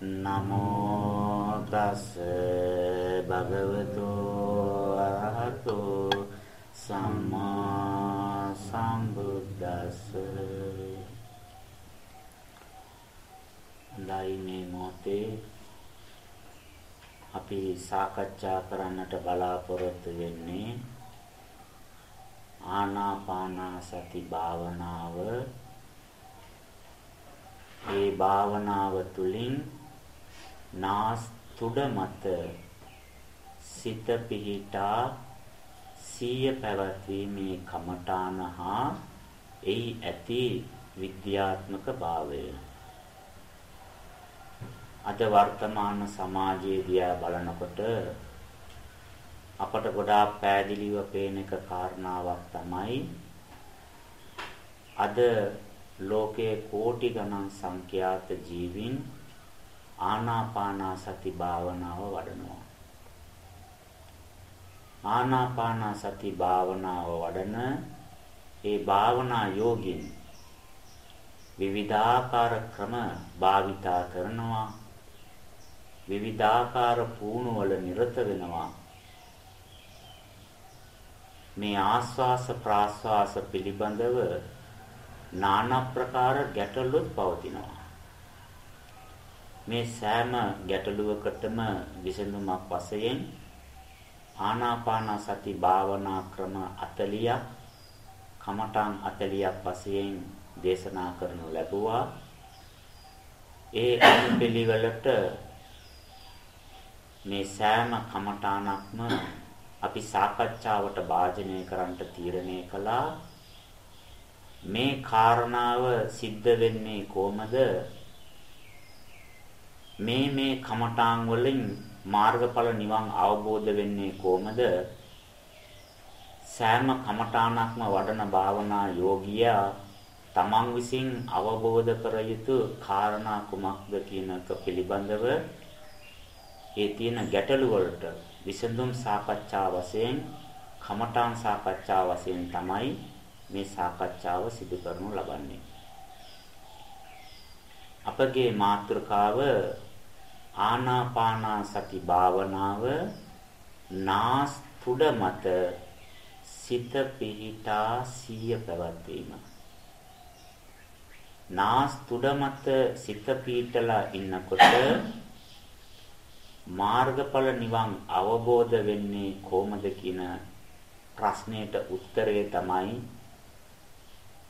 නමෝ තස් භගවතු අරහතෝ සම්මා සම්බුද්දස්ස ලයිනේ මොතේ අපි සාකච්ඡා කරන්නට බලාපොරොත්තු වෙන්නේ ආනාපාන සති භාවනාව. ඒ භාවනාව තුළින් නාස් තුඩ මත සිත පිහිටා සීය පැවැත්වීමේ කමඨාන හා එයි ඇති විද්‍යාත්මක භාවය. අද වර්තමාන සමාජයේ දිහා බලනකොට අපට ගොඩාක් පෑදිලිව පේන එක කාරණාවක් තමයි අද ලෝකයේ කෝටි ගණන් සංඛ්‍යාත ජීවින් ආනාපාන සති භාවනාව වඩනවා. ආනාපාන සති භාවනාව වඩන ඒ භාවනා යෝගින් විවිධාකාර ක්‍රම භාවිතා කරනවා විවිධාකාර පුහුණුවල නිරත වෙනවා මේ ආස්වාස ප්‍රාස්වාස පිළිබඳව নানা ප්‍රකාර ගැටලුත් පවතිනවා. මේ සෑම ගැටලුවකටම විසඳුමක් වශයෙන් ආනාපාන සති භාවනා ක්‍රම 40ක් කමඨාන් 40ක් වශයෙන් දේශනා කරනු ලැබුවා. ඒ අනුපිළිවෙලට මේ සෑම කමඨානක්ම අපි සාකච්ඡාවට භාජනය කරන්නට තීරණය කළා. මේ කාරණාව සිද්ධ වෙන්නේ කොහමද? මේ මේ කමඨාන් වලින් මාර්ගඵල නිවන් අවබෝධ වෙන්නේ කොහමද? සෑම කමඨානක්ම වඩන භාවනා යෝගියා තමන් විසින් අවබෝධ කර යුතු කාරණා කුමක්ද කියන එක පිළිබඳව ඒ තියෙන ගැටලු වලට විසඳුම් සාකච්ඡා වශයෙන් කමඨාන් සාකච්ඡා වශයෙන් තමයි මේ සාකච්ඡාව සිදු කරනු ලබන්නේ. අපගේ මාතෘකාව ආනාපාන සති භාවනාව නාස් තුඩ මත සිත පිහිටා සිය පැවැත්වීම. නාස් තුඩ මත සිත පිහිටලා ඉන්නකොට මාර්ගඵල නිවන් අවබෝධ වෙන්නේ කොහොමද කියන ප්‍රශ්නයට උත්තරය තමයි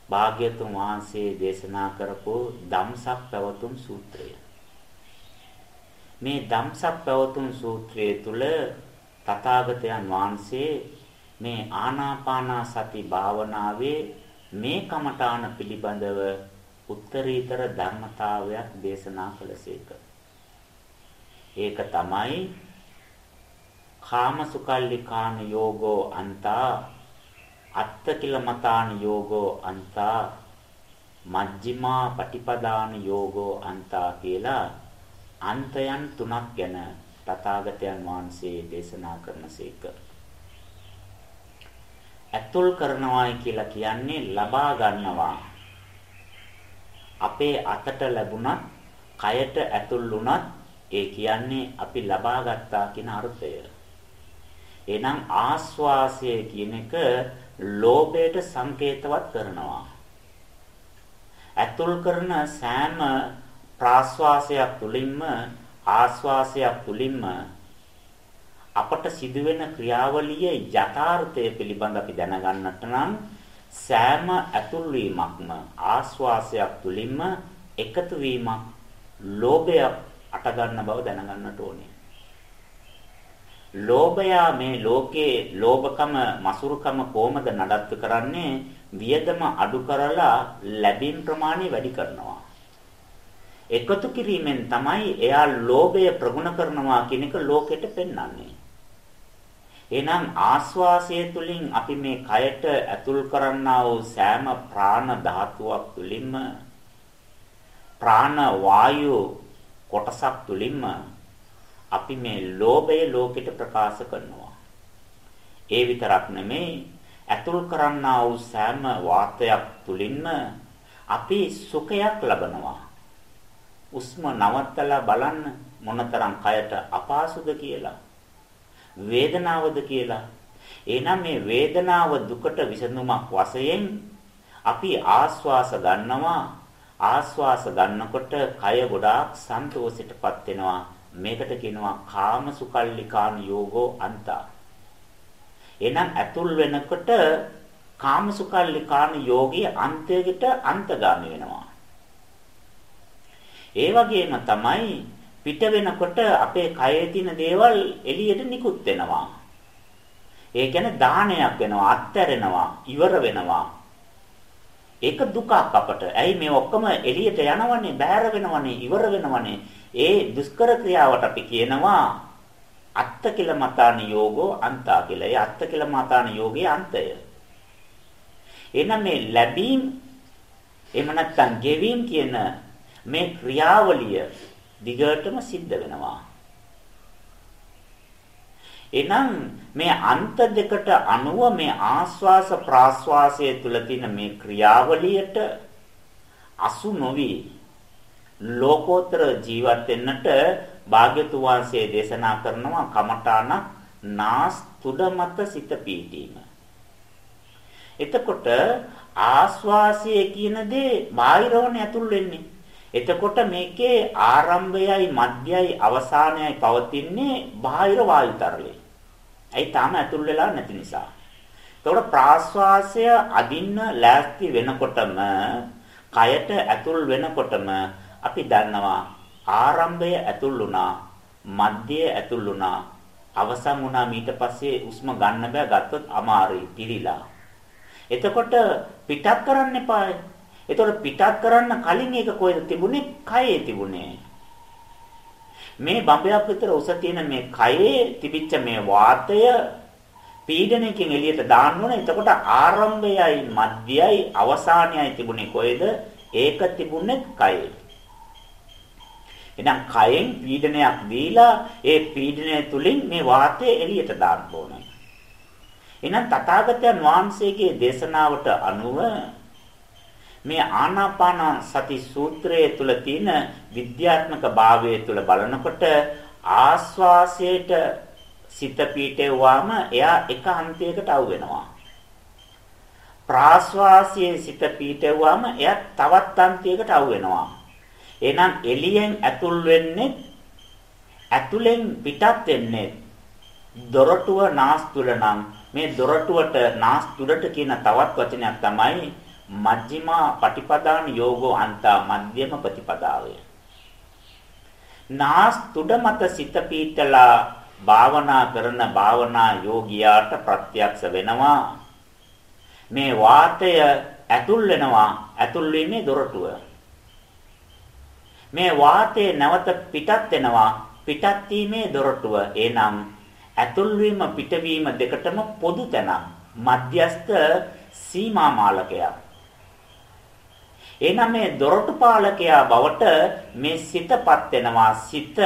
භාග්‍යතුන් වහන්සේ දේශනා කරපු ධම්සක් පැවතුම් සූත්‍රය. මේ ධම්සක් පැවතුම් සූත්‍රය තුල තථාගතයන් වහන්සේ මේ ආනාපාන සති භාවනාවේ මේ කමඨාන පිළිබඳව උත්තරීතර ධර්මතාවයක් දේශනා කළසේක. ඒක තමයි කාමසුකල්ලිකාන යෝගෝ අන්තා අත්තකිලමතාන යෝගෝ අන්තා මජ්ක්‍ධිමා පටිපදාන යෝගෝ අන්තා කියලා අන්තයන් තුනක් ගැන තථාගතයන් වහන්සේ දේශනා කරනසේක. ඇතුල් කරනවායි කියලා කියන්නේ ලබා ගන්නවා. අපේ අතට ලැබුණත්, කයට ඇතුල් වුණත් ඒ කියන්නේ අපි ලබා ගත්තා කියන අර්ථය. එහෙනම් ආස්වාසය කියන එක ලෝභයට සංකේතවත් කරනවා. ඇතුල් කරන සෑම ප්‍රාශ්වාසයක් තුලින්ම ආශ්වාසයක් තුලින්ම අපට සිදුවෙන ක්‍රියාවලියේ යථාර්ථය පිළිබඳ අපි දැනගන්නට නම් සෑම ඇතුල් වීමක්ම ආශ්වාසයක් තුලින්ම එකතු වීමක් ලෝභයක් අට ගන්න බව දැනගන්නට ඕනේ. ලෝභයා මේ ලෝකේ ලෝභකම මසුරුකම කොහමද නඩත්තු කරන්නේ වියදම අඩු කරලා ලැබීම් ප්‍රමාණය වැඩි කරනවා එකතු කිරීමෙන් තමයි එයා ලෝභය ප්‍රගුණ කරනවා කියන එක ලෝකෙට පෙන්වන්නේ එහෙනම් ආස්වාසය තුලින් අපි මේ කයට ඇතුල් කරන්නා වූ සෑම ප්‍රාණ ධාතුවක් තුලින්ම ප්‍රාණ වායු කොටසක් තුලින්ම අපි මේ ලෝභය ලෝකෙට ප්‍රකාශ කරනවා. ඒ විතරක් නෙමෙයි ඇතුල් කරන්නා වූ සෑම වාතයක් තුලින්ම අපි සුඛයක් ලබනවා. උස්ම නවත්තලා බලන්න මොනතරම් කයට අපහසුද කියලා. වේදනාවද කියලා. එහෙනම් මේ වේදනාව දුකට විසඳුමක් වශයෙන් අපි ආස්වාස ගන්නවා ආස්වාස ගන්නකොට කය ගොඩාක් සන්තෝෂයටපත් වෙනවා මේකට කියනවා කාම සුකල්ලිකාන යෝගෝ අන්තා එහෙනම් ඇතුල් වෙනකොට කාම සුකල්ලිකාන යෝගී අන්තයකට අන්තගාමී වෙනවා ඒ වගේම තමයි පිට වෙනකොට අපේ කයේ තියෙන දේවල් එළියට නිකුත් වෙනවා ඒ කියන්නේ දානයක් වෙනවා අත්හැරෙනවා ඉවර වෙනවා ඒක දුකක් අපට. ඇයි මේ ඔක්කොම එළියට යනවනේ, බෑර වෙනවනේ, ඉවර වෙනවනේ. ඒ දුෂ්කර ක්‍රියාවට අපි කියනවා අත්ත කියලා මතාන යෝගෝ අන්තා කියලා. ඒ අත්ත කියලා මතාන යෝගයේ අන්තය. එහෙනම් මේ ලැබීම් එහෙම නැත්නම් ගෙවීම් කියන මේ ක්‍රියාවලිය දිගටම සිද්ධ වෙනවා. එහෙනම් මේ අන්ත දෙකට අනුව මේ ආස්වාස ප්‍රාස්වාසයේ තුල තියෙන මේ ක්‍රියාවලියට අසු නොවි ලෝකෝත්තර ජීවත් වෙන්නට භාග්‍යතුන් වහන්සේ දේශනා කරනවා කමඨාන නාස් තුඩ මත සිත පීඨීම. එතකොට ආස්වාසය කියන දේ බාහිරවනේ ඇතුල් වෙන්නේ. එතකොට මේකේ ආරම්භයයි මධ්‍යයයි අවසානයයි පවතින්නේ බාහිර වායු තරලේ. ඇයි තාම ඇතුල් වෙලා නැති නිසා. එතකොට ප්‍රාශ්වාසය අදින්න ලෑස්ති වෙනකොටම කයට ඇතුල් වෙනකොටම අපි දන්නවා ආරම්භය ඇතුල් වුණා මධ්‍යය ඇතුල් වුණා අවසන් වුණා ඊට පස්සේ උස්ම ගන්න බෑ ගත්තොත් අමාරුයි පිළිලා එතකොට පිටත් කරන්න එපායි එතකොට පිටත් කරන්න කලින් ඒක කොහෙද තිබුණේ කයේ තිබුණේ මේ බඹයක් විතර උස තියෙන මේ කයේ තිබිච්ච මේ වාතය පීඩනයකින් එළියට දාන්න ඕන. එතකොට ආරම්භයයි මධ්‍යයයි අවසානයයි තිබුණේ කොහෙද? ඒක තිබුණේ කයේ. එහෙනම් කයෙන් පීඩනයක් දීලා ඒ පීඩනය තුලින් මේ වාතය එළියට දාන්න ඕනේ. එහෙනම් තථාගතයන් වහන්සේගේ දේශනාවට අනුව මේ ආනාපාන සති සූත්‍රයේ තුල තියෙන විද්‍යාත්මක භාවය තුල බලනකොට ආස්වාසයට සිත පීඨෙව්වාම එයා එක අන්තයකට අවු වෙනවා. ප්‍රාස්වාසයේ සිත පීඨෙව්වාම එයා තවත් අන්තයකට අවු වෙනවා. එහෙනම් එළියෙන් ඇතුල් වෙන්නේ ඇතුලෙන් පිටත් වෙන්නේ දොරටුව නාස් තුල නම් මේ දොරටුවට නාස් තුලට කියන තවත් වචනයක් තමයි මජ්ක්‍ධිමා පටිපදාන යෝගෝ අන්තා මධ්‍යම ප්‍රතිපදාවය. නාස් තුඩ මත සිත පීතලා භාවනා කරන භාවනා යෝගියාට ප්‍රත්‍යක්ෂ වෙනවා. මේ වාතය ඇතුල් වෙනවා ඇතුල් වීමේ දොරටුව. මේ වාතය නැවත පිටත් වෙනවා පිටත් වීමේ දොරටුව. එනම් ඇතුල් වීම පිටවීම දෙකටම පොදු තැනක් මධ්‍යස්ත සීමා මාලකයක්. එහෙනම් මේ දොරටු පාලකයා බවට මේ සිතපත් වෙනවා. සිත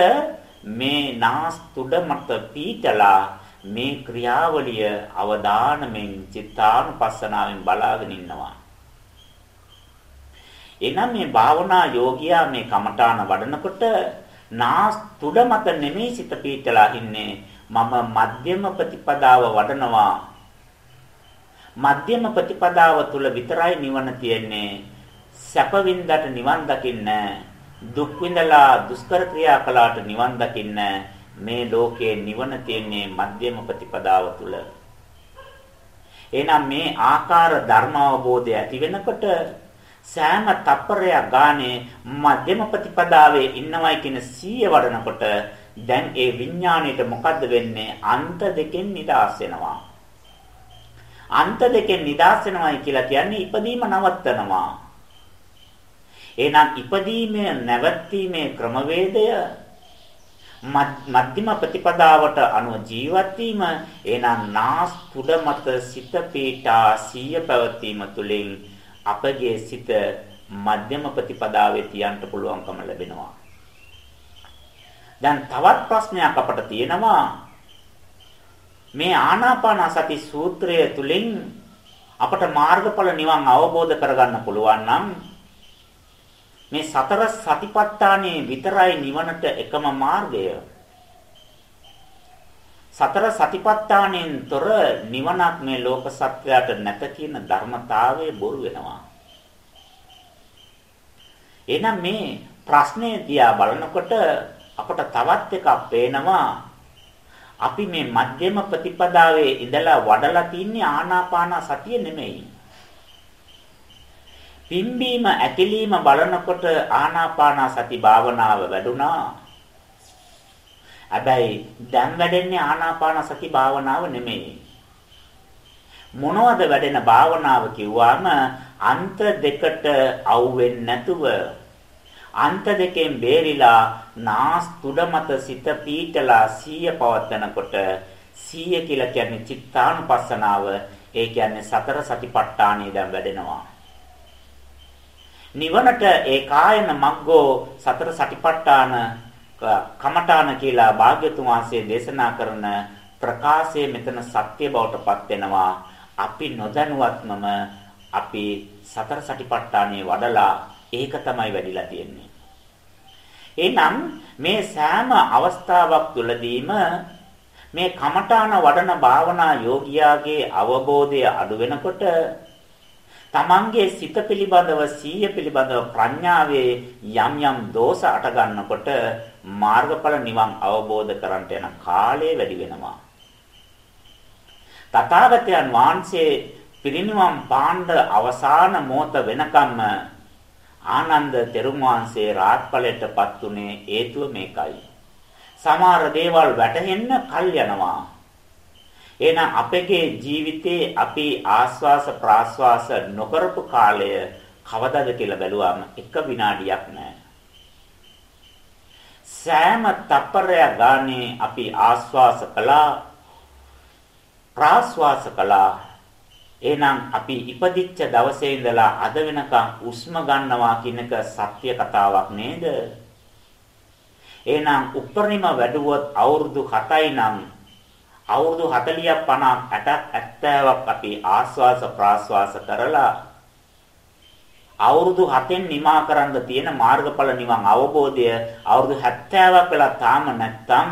මේ නාස් තුඩ මත පීතලා මේ ක්‍රියාවලිය අවදානමෙන් චිත්තානුපස්සනාවෙන් බලාගෙන ඉන්නවා. එනම් මේ භාවනා යෝගියා මේ කමඨාන වඩනකොට නාස් තුඩ මත නෙමෙයි සිත පීතලා ඉන්නේ. මම මධ්‍යම ප්‍රතිපදාව වඩනවා. මධ්‍යම ප්‍රතිපදාව තුල විතරයි නිවන තියෙන්නේ. සැප වින්දට නිවන් දකින්න දුක් විඳලා දුෂ්කර ක්‍රියා කළාට නිවන් දකින්න මේ ලෝකයේ නිවන තියෙන්නේ මධ්‍යම ප්‍රතිපදාව තුල. එහෙනම් මේ ආකාර ධර්ම අවබෝධය ඇති වෙනකොට සෑම තප්පරයක් ගානේ මධ්‍යම ප්‍රතිපදාවේ ඉන්නවයි කියන සීය වඩනකොට දැන් ඒ විඥාණයට මොකද්ද වෙන්නේ? අන්ත දෙකෙන් නිදාස් වෙනවා. අන්ත දෙකෙන් නිදාස් වෙනවයි කියලා කියන්නේ ඉපදීම නවත්තනවා. එහෙනම් ඉපදීමේ නැවැත්ීමේ ක්‍රමවේදය මධ්‍යම ප්‍රතිපදාවට අනුව ජීවත් වීම එහෙනම් නාස් තුඩ මත සිත පීඨා සිය පැවතීම තුළින් අපගේ සිත මධ්‍යම ප්‍රතිපදාවේ තියන්න පුළුවන්කම ලැබෙනවා. දැන් තවත් ප්‍රශ්නයක් අපට තියෙනවා මේ ආනාපාන සති සූත්‍රය තුළින් අපට මාර්ගඵල නිවන් අවබෝධ කරගන්න පුළුවන් නම් මේ සතර සතිපට්ඨානේ විතරයි නිවනට එකම මාර්ගය. සතර සතිපට්ඨානෙන් තොර නිවනක් මේ ලෝක සත්‍යයට නැත කියන ධර්මතාවය බොරු වෙනවා. එහෙනම් මේ ප්‍රශ්නේ දිහා බලනකොට අපට තවත් එකක් පේනවා. අපි මේ මධ්‍යම ප්‍රතිපදාවේ ඉඳලා වඩලා තින්නේ ආනාපාන සතිය නෙමෙයි. පිම්බීම ඇකිලිම බලනකොට ආනාපාන සති භාවනාව වැඩුණා. හැබැයි දැන් වැඩෙන්නේ ආනාපාන සති භාවනාව නෙමෙයි. මොනවද වැඩෙන භාවනාව කිව්වම අන්ත දෙකට අවුෙන්නේ නැතුව අන්ත දෙකෙන් බේරිලා නාස් තුඩ මත සිත පීටලා සීය පවත්නකොට සීය කියලා කියන්නේ චිත්තානුපස්සනාව ඒ කියන්නේ සතර සතිපට්ඨානෙ දැන් වැඩෙනවා නිවනට ඒ කායන මග්ගෝ සතර සටිපට්ඨාන කමඨාන කියලා භාග්‍යතුන් වහන්සේ දේශනා කරන ප්‍රකාශය මෙතන සත්‍ය බවට පත් වෙනවා අපි නොදැනුවත්වම අපි සතර සටිපට්ඨානේ වඩලා ඒක තමයි වැඩිලා තියෙන්නේ. එහෙනම් මේ සෑම අවස්ථාවක් තුළදීම මේ කමඨාන වඩන භාවනා යෝගියාගේ අවබෝධය අඩු වෙනකොට තමන්ගේ සිත පිළිබඳව සීය පිළිබඳව ප්‍රඥාවේ යම් යම් දෝෂ අට ගන්නකොට මාර්ගඵල නිවන් අවබෝධ කරන්ට යන කාලය වැඩි වෙනවා. තථාගතයන් වහන්සේ පිරිනිවන් පාණ්ඩ අවසාන මොහොත වෙනකම්ම ආනන්ද තෙරුන් වහන්සේ රාත්පලයටපත් උනේ හේතුව මේකයි. සමහර දේවල් වැටහෙන්න කල් යනවා. එහෙනම් අපගේ ජීවිතේ අපි ආස්වාස ප්‍රාස්වාස නොකරපු කාලය කවදාද කියලා බැලුවාම එක විනාඩියක් නෑ. සෑම තප්පරය ගානේ අපි ආස්වාස කළා ප්‍රාස්වාස කළා එහෙනම් අපි ඉපදිච්ච දවසේ ඉඳලා අද වෙනකන් උස්ම ගන්නවා කියන එක සත්‍ය කතාවක් නේද? එහෙනම් උපරිම වැඩුවොත් අවුරුදු 7යි නම් අවුරුදු 40ක් 50ක් 60ක් 70ක් අපි ආස්වාස ප්‍රාස්වාස කරලා අවුරුදු 7න් නිමා කරන්න තියෙන මාර්ගඵල නිවන් අවබෝධය අවුරුදු 70ක් වෙලා තාම නැත්තම්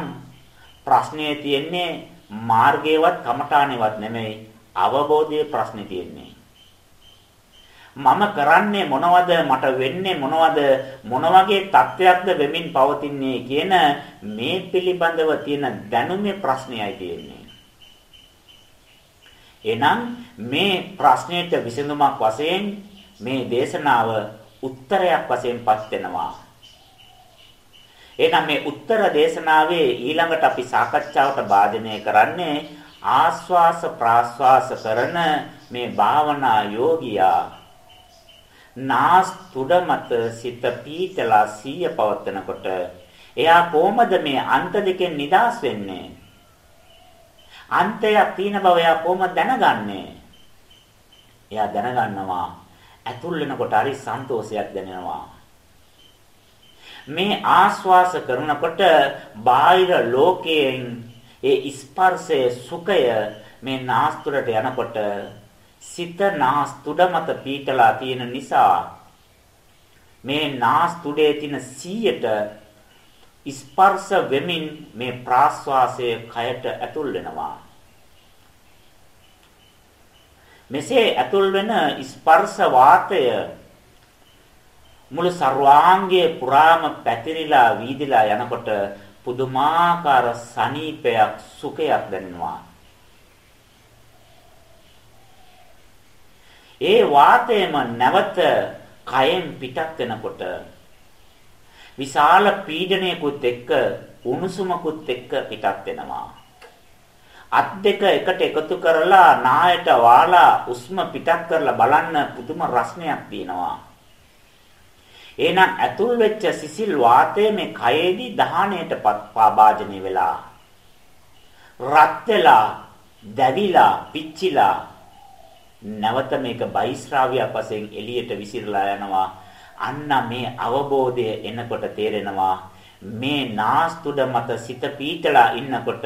ප්‍රශ්නේ තියෙන්නේ මාර්ගයවත් කමඨානේවත් නෙමෙයි අවබෝධයේ ප්‍රශ්නේ තියෙන්නේ. මම කරන්නේ මොනවද මට වෙන්නේ මොනවද මොන වගේ තත්ත්වයක්ද වෙමින් පවතින්නේ කියන මේ පිළිබඳව තියෙන දැනුමේ ප්‍රශ්නයයි තියෙන්නේ. එහෙනම් මේ ප්‍රශ්නයට විසඳුමක් වශයෙන් මේ දේශනාව උත්තරයක් වශයෙන්පත් වෙනවා. එහෙනම් මේ උත්තර දේශනාවේ ඊළඟට අපි සාකච්ඡාවට භාජනය කරන්නේ ආස්වාස ප්‍රාස්වාස කරන මේ භාවනා යෝගියා නාස් තුඩ මත සිත පීතලා සීය පවත්නකොට එයා කොහොමද මේ අන්ත දෙකෙන් නිදාස් වෙන්නේ? අන්තයක් තියෙන බව එයා කොහොමද දැනගන්නේ? එයා දැනගන්නවා ඇතුල් වෙනකොට හරි සන්තෝෂයක් දැනෙනවා. මේ ආස්වාස කරනකොට බාහිර ලෝකයෙන් ඒ ස්පර්ශයේ සුඛය මේ නාස්තුරට යනකොට සිත නාස් තුඩ මත පීටලා තියෙන නිසා මේ නාස් තුඩේ තියෙන 100ට ස්පර්ශ වෙමින් මේ ප්‍රාශ්වාසය කයට ඇතුල් වෙනවා. මෙසේ ඇතුල් වෙන ස්පර්ශ වාතය මුළු සර්වාංගයේ පුරාම පැතිරිලා වීදිලා යනකොට පුදුමාකාර සනීපයක් සුඛයක් දැනෙනවා. ඒ වාතයම නැවත කයෙන් පිටත් වෙනකොට විශාල පීඩනයකුත් එක්ක උණුසුමකුත් එක්ක පිටත් වෙනවා. අත් දෙක එකට එකතු කරලා නායට වාලා උස්ම පිටත් කරලා බලන්න පුදුම රසණයක් තියෙනවා. එහෙනම් ඇතුල් වෙච්ච සිසිල් වාතය මේ කයේදී දහණයට පාභාජනය වෙලා රත් වෙලා දැවිලා පිච්චිලා නැවත මේක බයිස්රාවියක් වශයෙන් එළියට විසිරලා යනවා. අන්න මේ අවබෝධය එනකොට තේරෙනවා මේ නාස්තුඩ මත සිත පීතලා ඉන්නකොට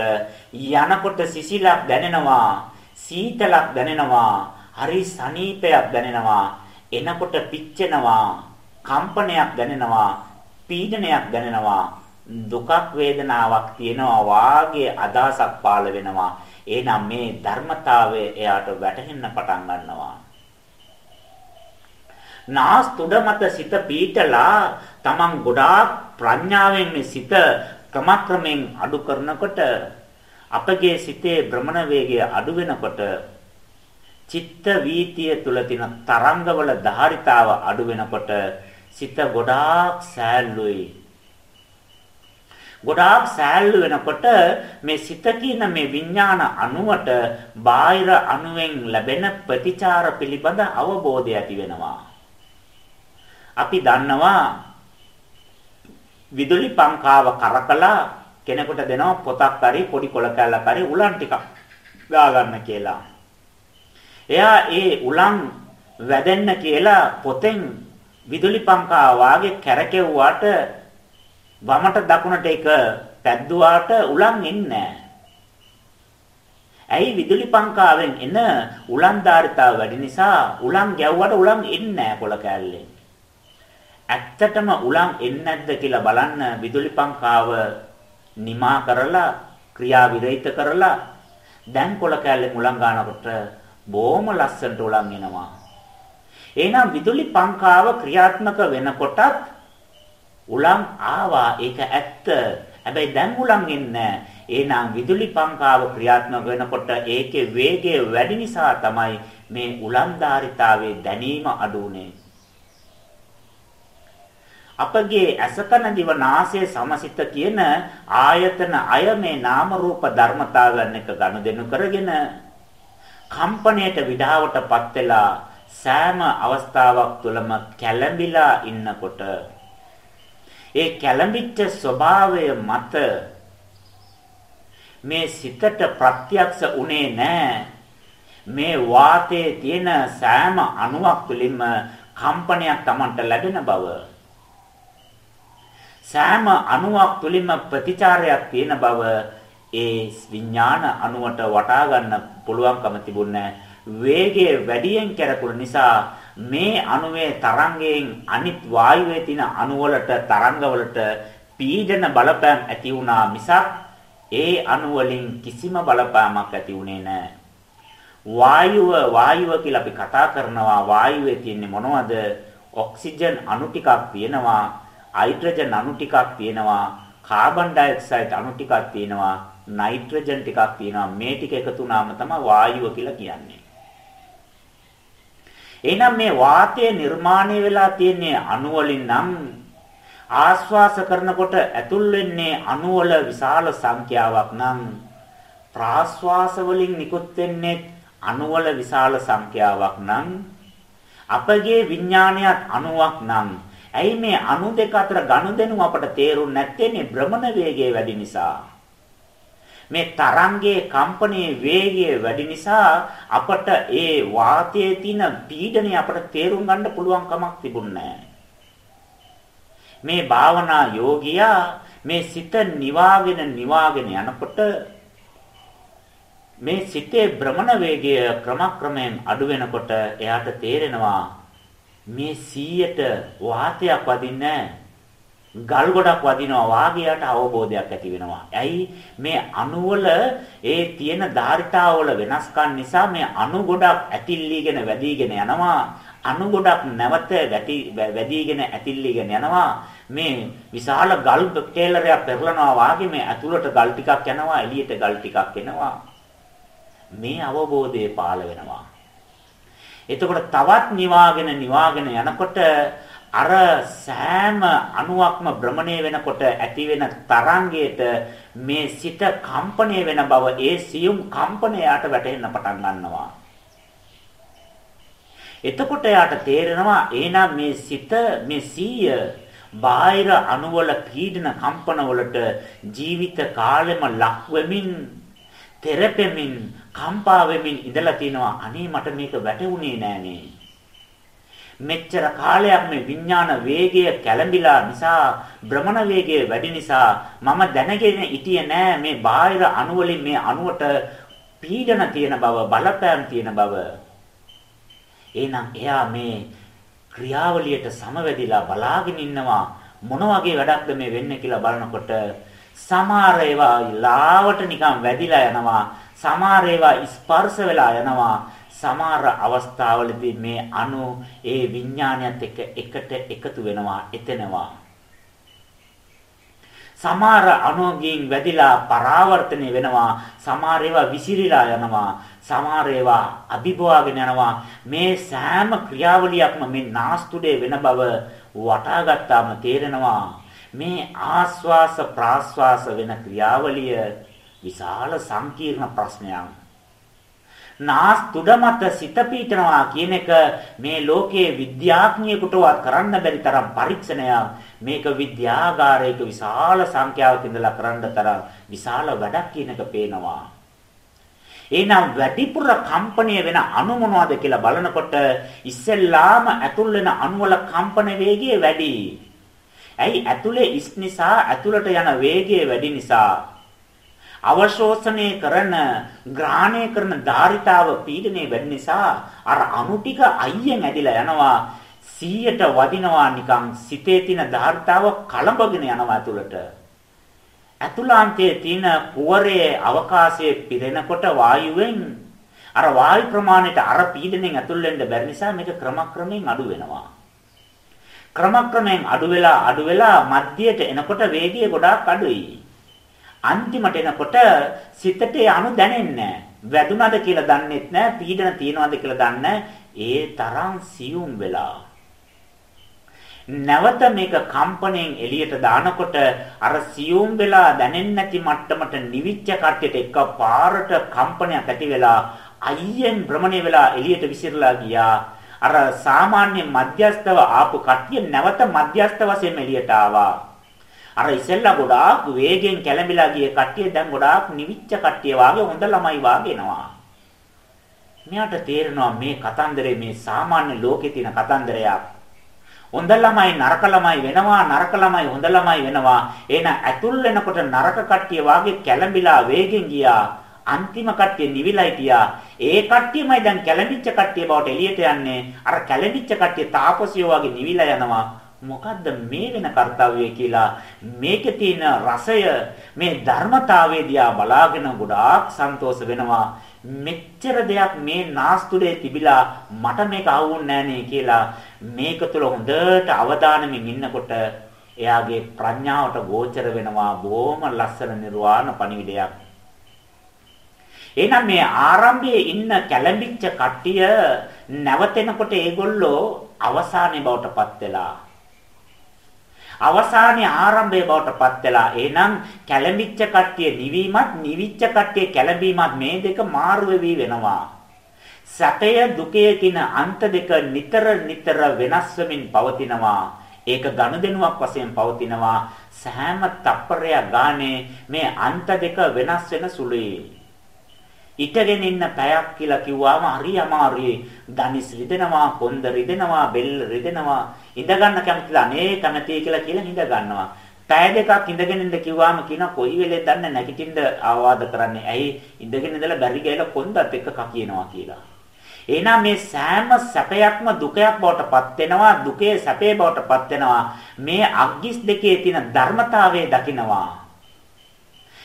යනකොට සිසිලක් දැනෙනවා සීතලක් දැනෙනවා හරි සනීපයක් දැනෙනවා එනකොට පිච්චෙනවා කම්පනයක් දැනෙනවා, පීඩනයක් දැනෙනවා, දුකක් වේදනාවක් තියෙනවා වාගේ අදහසක් පාළ වෙනවා. එහෙනම් මේ ධර්මතාවය එයාට වැටහෙන්න පටන් ගන්නවා. නාස් තුඩ මත සිත පීටලා තමන් ගොඩාක් ප්‍රඥාවෙන් මේ සිත ක්‍රමක්‍රමෙන් අඩු කරනකොට අපගේ සිතේ භ්‍රමණ වේගය අඩු වෙනකොට චිත්ත වීතිය තුල තියෙන තරංගවල ධාරිතාව අඩු වෙනකොට සිත ගොඩාක් සෑල්ලුයි ගොඩාක් සෑල්ලු වෙනකොට මේ සිත කියන මේ විඥාන අණුවට බාහිර අණුවෙන් ලැබෙන ප්‍රතිචාර පිළිබඳ අවබෝධය ඇති වෙනවා. අපි දන්නවා විදුලි පංකාව කරකලා කෙනෙකුට දෙනවා පොතක් හරි පොඩි කොළ කැල්ලක් හරි උලන් ටිකක් ගා ගන්න කියලා. එයා ඒ උලන් වැදෙන්න කියලා පොතෙන් විදුලි පංකාව වාගේ කැරකෙව්වට වමට දකුණට එක පැද්දුවාට උලන් එන්නේ ඇයි විදුලි පංකාවෙන් එන උලන්දාරිතාව වැඩි නිසා උලන් ගැව්වට උලන් එන්නේ නැහැ කොළ කැල්ලේ. ඇත්තටම උලන් එන්නේ නැද්ද කියලා බලන්න විදුලි පංකාව නිමා කරලා ක්‍රියා විරහිත කරලා දැන් කොළ කැල්ලේ උලන් ගන්නකොට බොහොම ලස්සනට උලන් එනවා. එහෙනම් විදුලි පංකාව ක්‍රියාත්මක වෙනකොටත් උලන් ආවා ඒක ඇත්ත. හැබැයි දැන් උලන් එන්නේ එහෙනම් විදුලි පංකාව ක්‍රියාත්මක වෙනකොට ඒකේ වේගය වැඩි නිසා තමයි මේ උලන්දාරිතාවේ දැනීම අඩුුනේ. අපගේ අසකන දිව නාසය සමසිත කියන ආයතන අය මේ නාම රූප ධර්මතාවයන් එක ගනුදෙනු කරගෙන කම්පණයට විඩාවටපත් වෙලා සෑම අවස්ථාවක් තුළම කැළඹිලා ඉන්නකොට ඒ කැළඹිච්ච ස්වභාවය මත මේ සිතට ප්‍රත්‍යක්ෂ උනේ නැහැ. මේ වාතයේ තියෙන සෑම අණුවක් තුළින්ම කම්පනයක් Tamanට ලැබෙන බව. සෑම අණුවක් තුළින්ම ප්‍රතිචාරයක් තියෙන බව ඒ විඥාන අණුවට වටා ගන්න පුළුවන්කම තිබුණේ වේගය වැඩියෙන් කරකුණු නිසා මේ අණුවේ තරංගයෙන් අනිත් වායුවේ තියෙන අණු වලට තරංග වලට පීඩන බලපෑම් ඇති වුණා මිසක් ඒ අණු වලින් කිසිම බලපෑමක් ඇති වුණේ නැහැ. වායුව වායුව කියලා අපි කතා කරනවා වායුවේ තියෙන්නේ මොනවද? ඔක්සිජන් අණු ටිකක් තියෙනවා, හයිඩ්‍රජන් අණු ටිකක් තියෙනවා, කාබන් ඩයොක්සයිඩ් අණු ටිකක් තියෙනවා, නයිට්‍රජන් ටිකක් තියෙනවා. මේ ටික එකතු වුණාම තමයි වායුව කියලා කියන්නේ. එහෙනම් මේ වාතය නිර්මාණය වෙලා තියෙන්නේ අණු වලින් නම් ආශ්වාස කරනකොට ඇතුල් වෙන්නේ අණු වල විශාල සංඛ්‍යාවක් නම් ප්‍රාශ්වාස වලින් නිකුත් වෙන්නේ අණු වල විශාල සංඛ්‍යාවක් නම් අපගේ විඥානයත් අණුවක් නම්. ඇයි මේ අණු දෙක අතර ගනුදෙනු අපට තේරුම් නැත්තේ? භ්‍රමණ වේගය වැඩි නිසා. මේ තරංගයේ කම්පනයේ වේගය වැඩි නිසා අපට ඒ වාතයේ තියෙන පීඩනය අපට තේරුම් ගන්න පුළුවන් කමක් තිබුණේ මේ භාවනා යෝගියා මේ සිත නිවාගෙන නිවාගෙන යනකොට මේ සිතේ භ්‍රමණ වේගය ක්‍රමක්‍රමයෙන් අඩු වෙනකොට එයාට තේරෙනවා මේ 100ට වාතයක් වදින්නේ නැහැ ගල් ගොඩක් වදිනවා වාගේයට අවබෝධයක් ඇති වෙනවා. ඇයි මේ අණුවල ඒ තියෙන ධාරිතාවල වෙනස්කම් නිසා මේ අණු ගොඩක් ඇතිල්ලීගෙන වැඩිගෙන යනවා. අණු ගොඩක් නැවත වැඩිගෙන ඇතිල්ලීගෙන යනවා. මේ විශාල ගල් කේලරයක් පෙරලනවා වාගේ මේ ඇතුළට ගල් ටිකක් යනවා එළියට ගල් ටිකක් එනවා. මේ අවබෝධය පාළ වෙනවා. එතකොට තවත් නිවාගෙන නිවාගෙන යනකොට අර සෑම අණුවක්ම භ්‍රමණය වෙනකොට ඇති වෙන තරංගයට මේ සිත කම්පණය වෙන බව ඒ සියුම් කම්පනයට වැටෙන්න පටන් ගන්නවා. එතකොට යාට තේරෙනවා එහෙනම් මේ සිත මේ සීය බාහිර අණුවල පීඩන කම්පන වලට ජීවිත කාලෙම ලක් වෙමින් තෙරපෙමින් කම්පා වෙමින් ඉඳලා තිනවා අනේ මට මේක වැටුනේ නෑනේ මෙච්චර කාලයක් මේ විඥාන වේගය කැළඹිලා නිසා භ්‍රමණ වේගය වැඩි නිසා මම දැනගෙන හිටියේ නෑ මේ බාහිර අණු වලින් මේ අණුවට පීඩන තියෙන බව බලපෑම් තියෙන බව. එහෙනම් එයා මේ ක්‍රියාවලියට සමවැදිලා බලාගෙන ඉන්නවා මොන වගේ වැඩක්ද මේ වෙන්නේ කියලා බලනකොට සමහර ඒවා ලාවට නිකන් වැදිලා යනවා සමහර ඒවා ස්පර්ශ වෙලා යනවා. සමහර අවස්ථාවලදී මේ අණු ඒ විඥානයත් එක්ක එකට එකතු වෙනවා එතෙනවා. සමහර අණුගෙන් වැදිලා පරාවර්තනය වෙනවා සමහර ඒවා විසිරීලා යනවා සමහර ඒවා අභිභවාගෙන යනවා. මේ සෑම ක්‍රියාවලියක්ම මේ නාස්තුඩේ වෙන බව වටා ගත්තාම තේරෙනවා. මේ ආස්වාස ප්‍රාස්වාස වෙන ක්‍රියාවලිය විශාල සංකීර්ණ ප්‍රශ්නයක්. නාස් තුඩ මත සිත පීඨනවා කියන එක මේ ලෝකයේ විද්‍යාඥයෙකුටවත් කරන්න බැරි තරම් පරීක්ෂණයක්. මේක විද්‍යාගාරයක විශාල සංඛ්‍යාවක ඉඳලා කරන්න තරම් විශාල වැඩක් කියන එක පේනවා. එහෙනම් වැඩිපුර කම්පණය වෙන අණු මොනවද කියලා බලනකොට ඉස්සෙල්ලාම ඇතුල් වෙන අණු වල කම්පන වේගය වැඩි. ඇයි ඇතුලේ ඉස් නිසා ඇතුලට යන වේගය වැඩි නිසා? අවශෝෂණය කරන ග්‍රහණය කරන ධාරිතාව පීඩනය වැඩි නිසා අර අණු ටික අයියෙන් ඇදිලා යනවා. 100ට වදිනවා නිකන් සිතේ තියෙන ධාරිතාව කලඹගෙන යනවා ඇතුළට. ඇතුළාන්තයේ තියෙන පුවරේ අවකාශයේ පිරෙනකොට වායුවෙන් අර වායු ප්‍රමාණයට අර පීඩණයෙන් ඇතුල් වෙන්න බැරි නිසා මේක ක්‍රමක්‍රමයෙන් අඩු වෙනවා. ක්‍රමක්‍රමයෙන් අඩු වෙලා අඩු වෙලා මධ්‍යයට එනකොට වේගය ගොඩාක් අඩුයි. අන්තිමට එනකොට සිතට අනු දැනෙන්නේ වැදුනද කියලා දන්නෙත් නැහැ පීඩන තියනවද කියලා දන්නේ ඒ තරම් සියුම් වෙලා. නැවත මේක කම්පණයෙන් එළියට දානකොට අර සියුම් වෙලා දැනෙන්නේ නැති මට්ටමට නිවිච්ච කට්ටියට එකපාරට කම්පනයක් ඇති වෙලා අයියෙන් භ්‍රමණය වෙලා එළියට විසිරලා ගියා. අර සාමාන්‍ය මධ්‍යස්තව ආපු කට්ටිය නැවත මධ්‍යස්ත වශයෙන් එළියට ආවා. අර ඉස්සෙල්ලා ගොඩාක් වේගෙන් කැළඹිලා ගිය කට්ටිය දැන් ගොඩාක් නිවිච්ච කට්ටිය වාගේ හොඳ ළමයි වාගේ එනවා. මෙයාට තේරෙනවා මේ කතන්දරේ මේ සාමාන්‍ය ලෝකේ තියෙන කතන්දරයක්. හොඳ ළමයි නරක ළමයි වෙනවා නරක ළමයි හොඳ ළමයි වෙනවා. එහෙනම් ඇතුල් වෙනකොට නරක කට්ටිය වාගේ කැළඹිලා වේගෙන් ගියා. අන්තිම කට්ටිය නිවිලා හිටියා. ඒ කට්ටියමයි දැන් කැළඹිච්ච කට්ටිය බවට එළියට යන්නේ. අර කැළඹිච්ච කට්ටිය තාපසියෝ වගේ නිවිලා යනවා. මොකද්ද මේ වෙන කාර්යය කියලා? මේකේ තියෙන රසය මේ ධර්මතාවයේ දිහා බලාගෙන ගොඩාක් සන්තෝෂ වෙනවා. මෙච්චර දෙයක් මේ නාස්තුලේ තිබිලා මට මේක අහුවුන්නේ නෑනේ කියලා මේක තුළ හොඳට අවධානයෙන් ඉන්නකොට එයාගේ ප්‍රඥාවට ගෝචර වෙනවා බොහොම ලස්සන නිර්වාණ පණිවිඩයක්. එහෙනම් මේ ආරම්භයේ ඉන්න කැළඹිච්ච කට්ටිය නැවතෙනකොට ඒගොල්ලෝ අවසානයේ බවටපත් වෙලා අවසානයේ ආරම්භය බවට පත් වෙලා එහෙනම් කැළඹිච්ච කට්ටිය නිවීමත් නිවිච්ච කට්ටිය කැළඹීමත් මේ දෙක මාරු වෙවි වෙනවා. සැපය දුකය කියන අන්ත දෙක නිතර නිතර වෙනස් වෙමින් පවතිනවා. ඒක ගනුදෙනුවක් වශයෙන් පවතිනවා. සෑම තප්පරයක් ගානේ මේ අන්ත දෙක වෙනස් වෙන සුළුයි. ඉටගෙන ඉන්න පැයක් කියලා කිව්වාම හරි අමාරුයි. දනිස් රිදෙනවා, කොන්ද රිදෙනවා, බෙල්ල රිදෙනවා. ඉඳ ගන්න කැමතිද? අනේ කැමතියි කියලා කියලා ඉඳ ගන්නවා. පැය දෙකක් ඉඳගෙන ඉඳ කිව්වාම කියන කොයි වෙලේ දන්න නැගිටින්න ආවාද කරන්නේ. ඇයි ඉඳගෙන ඉඳලා බැරි ගෑලා කොන්දත් එක්ක කකියනවා කියලා. එහෙනම් මේ සෑම සැපයක්ම දුකයක් බවට පත් වෙනවා දුකේ සැපේ බවට පත් වෙනවා මේ අග්ගිස් දෙකේ තියෙන ධර්මතාවය දකිනවා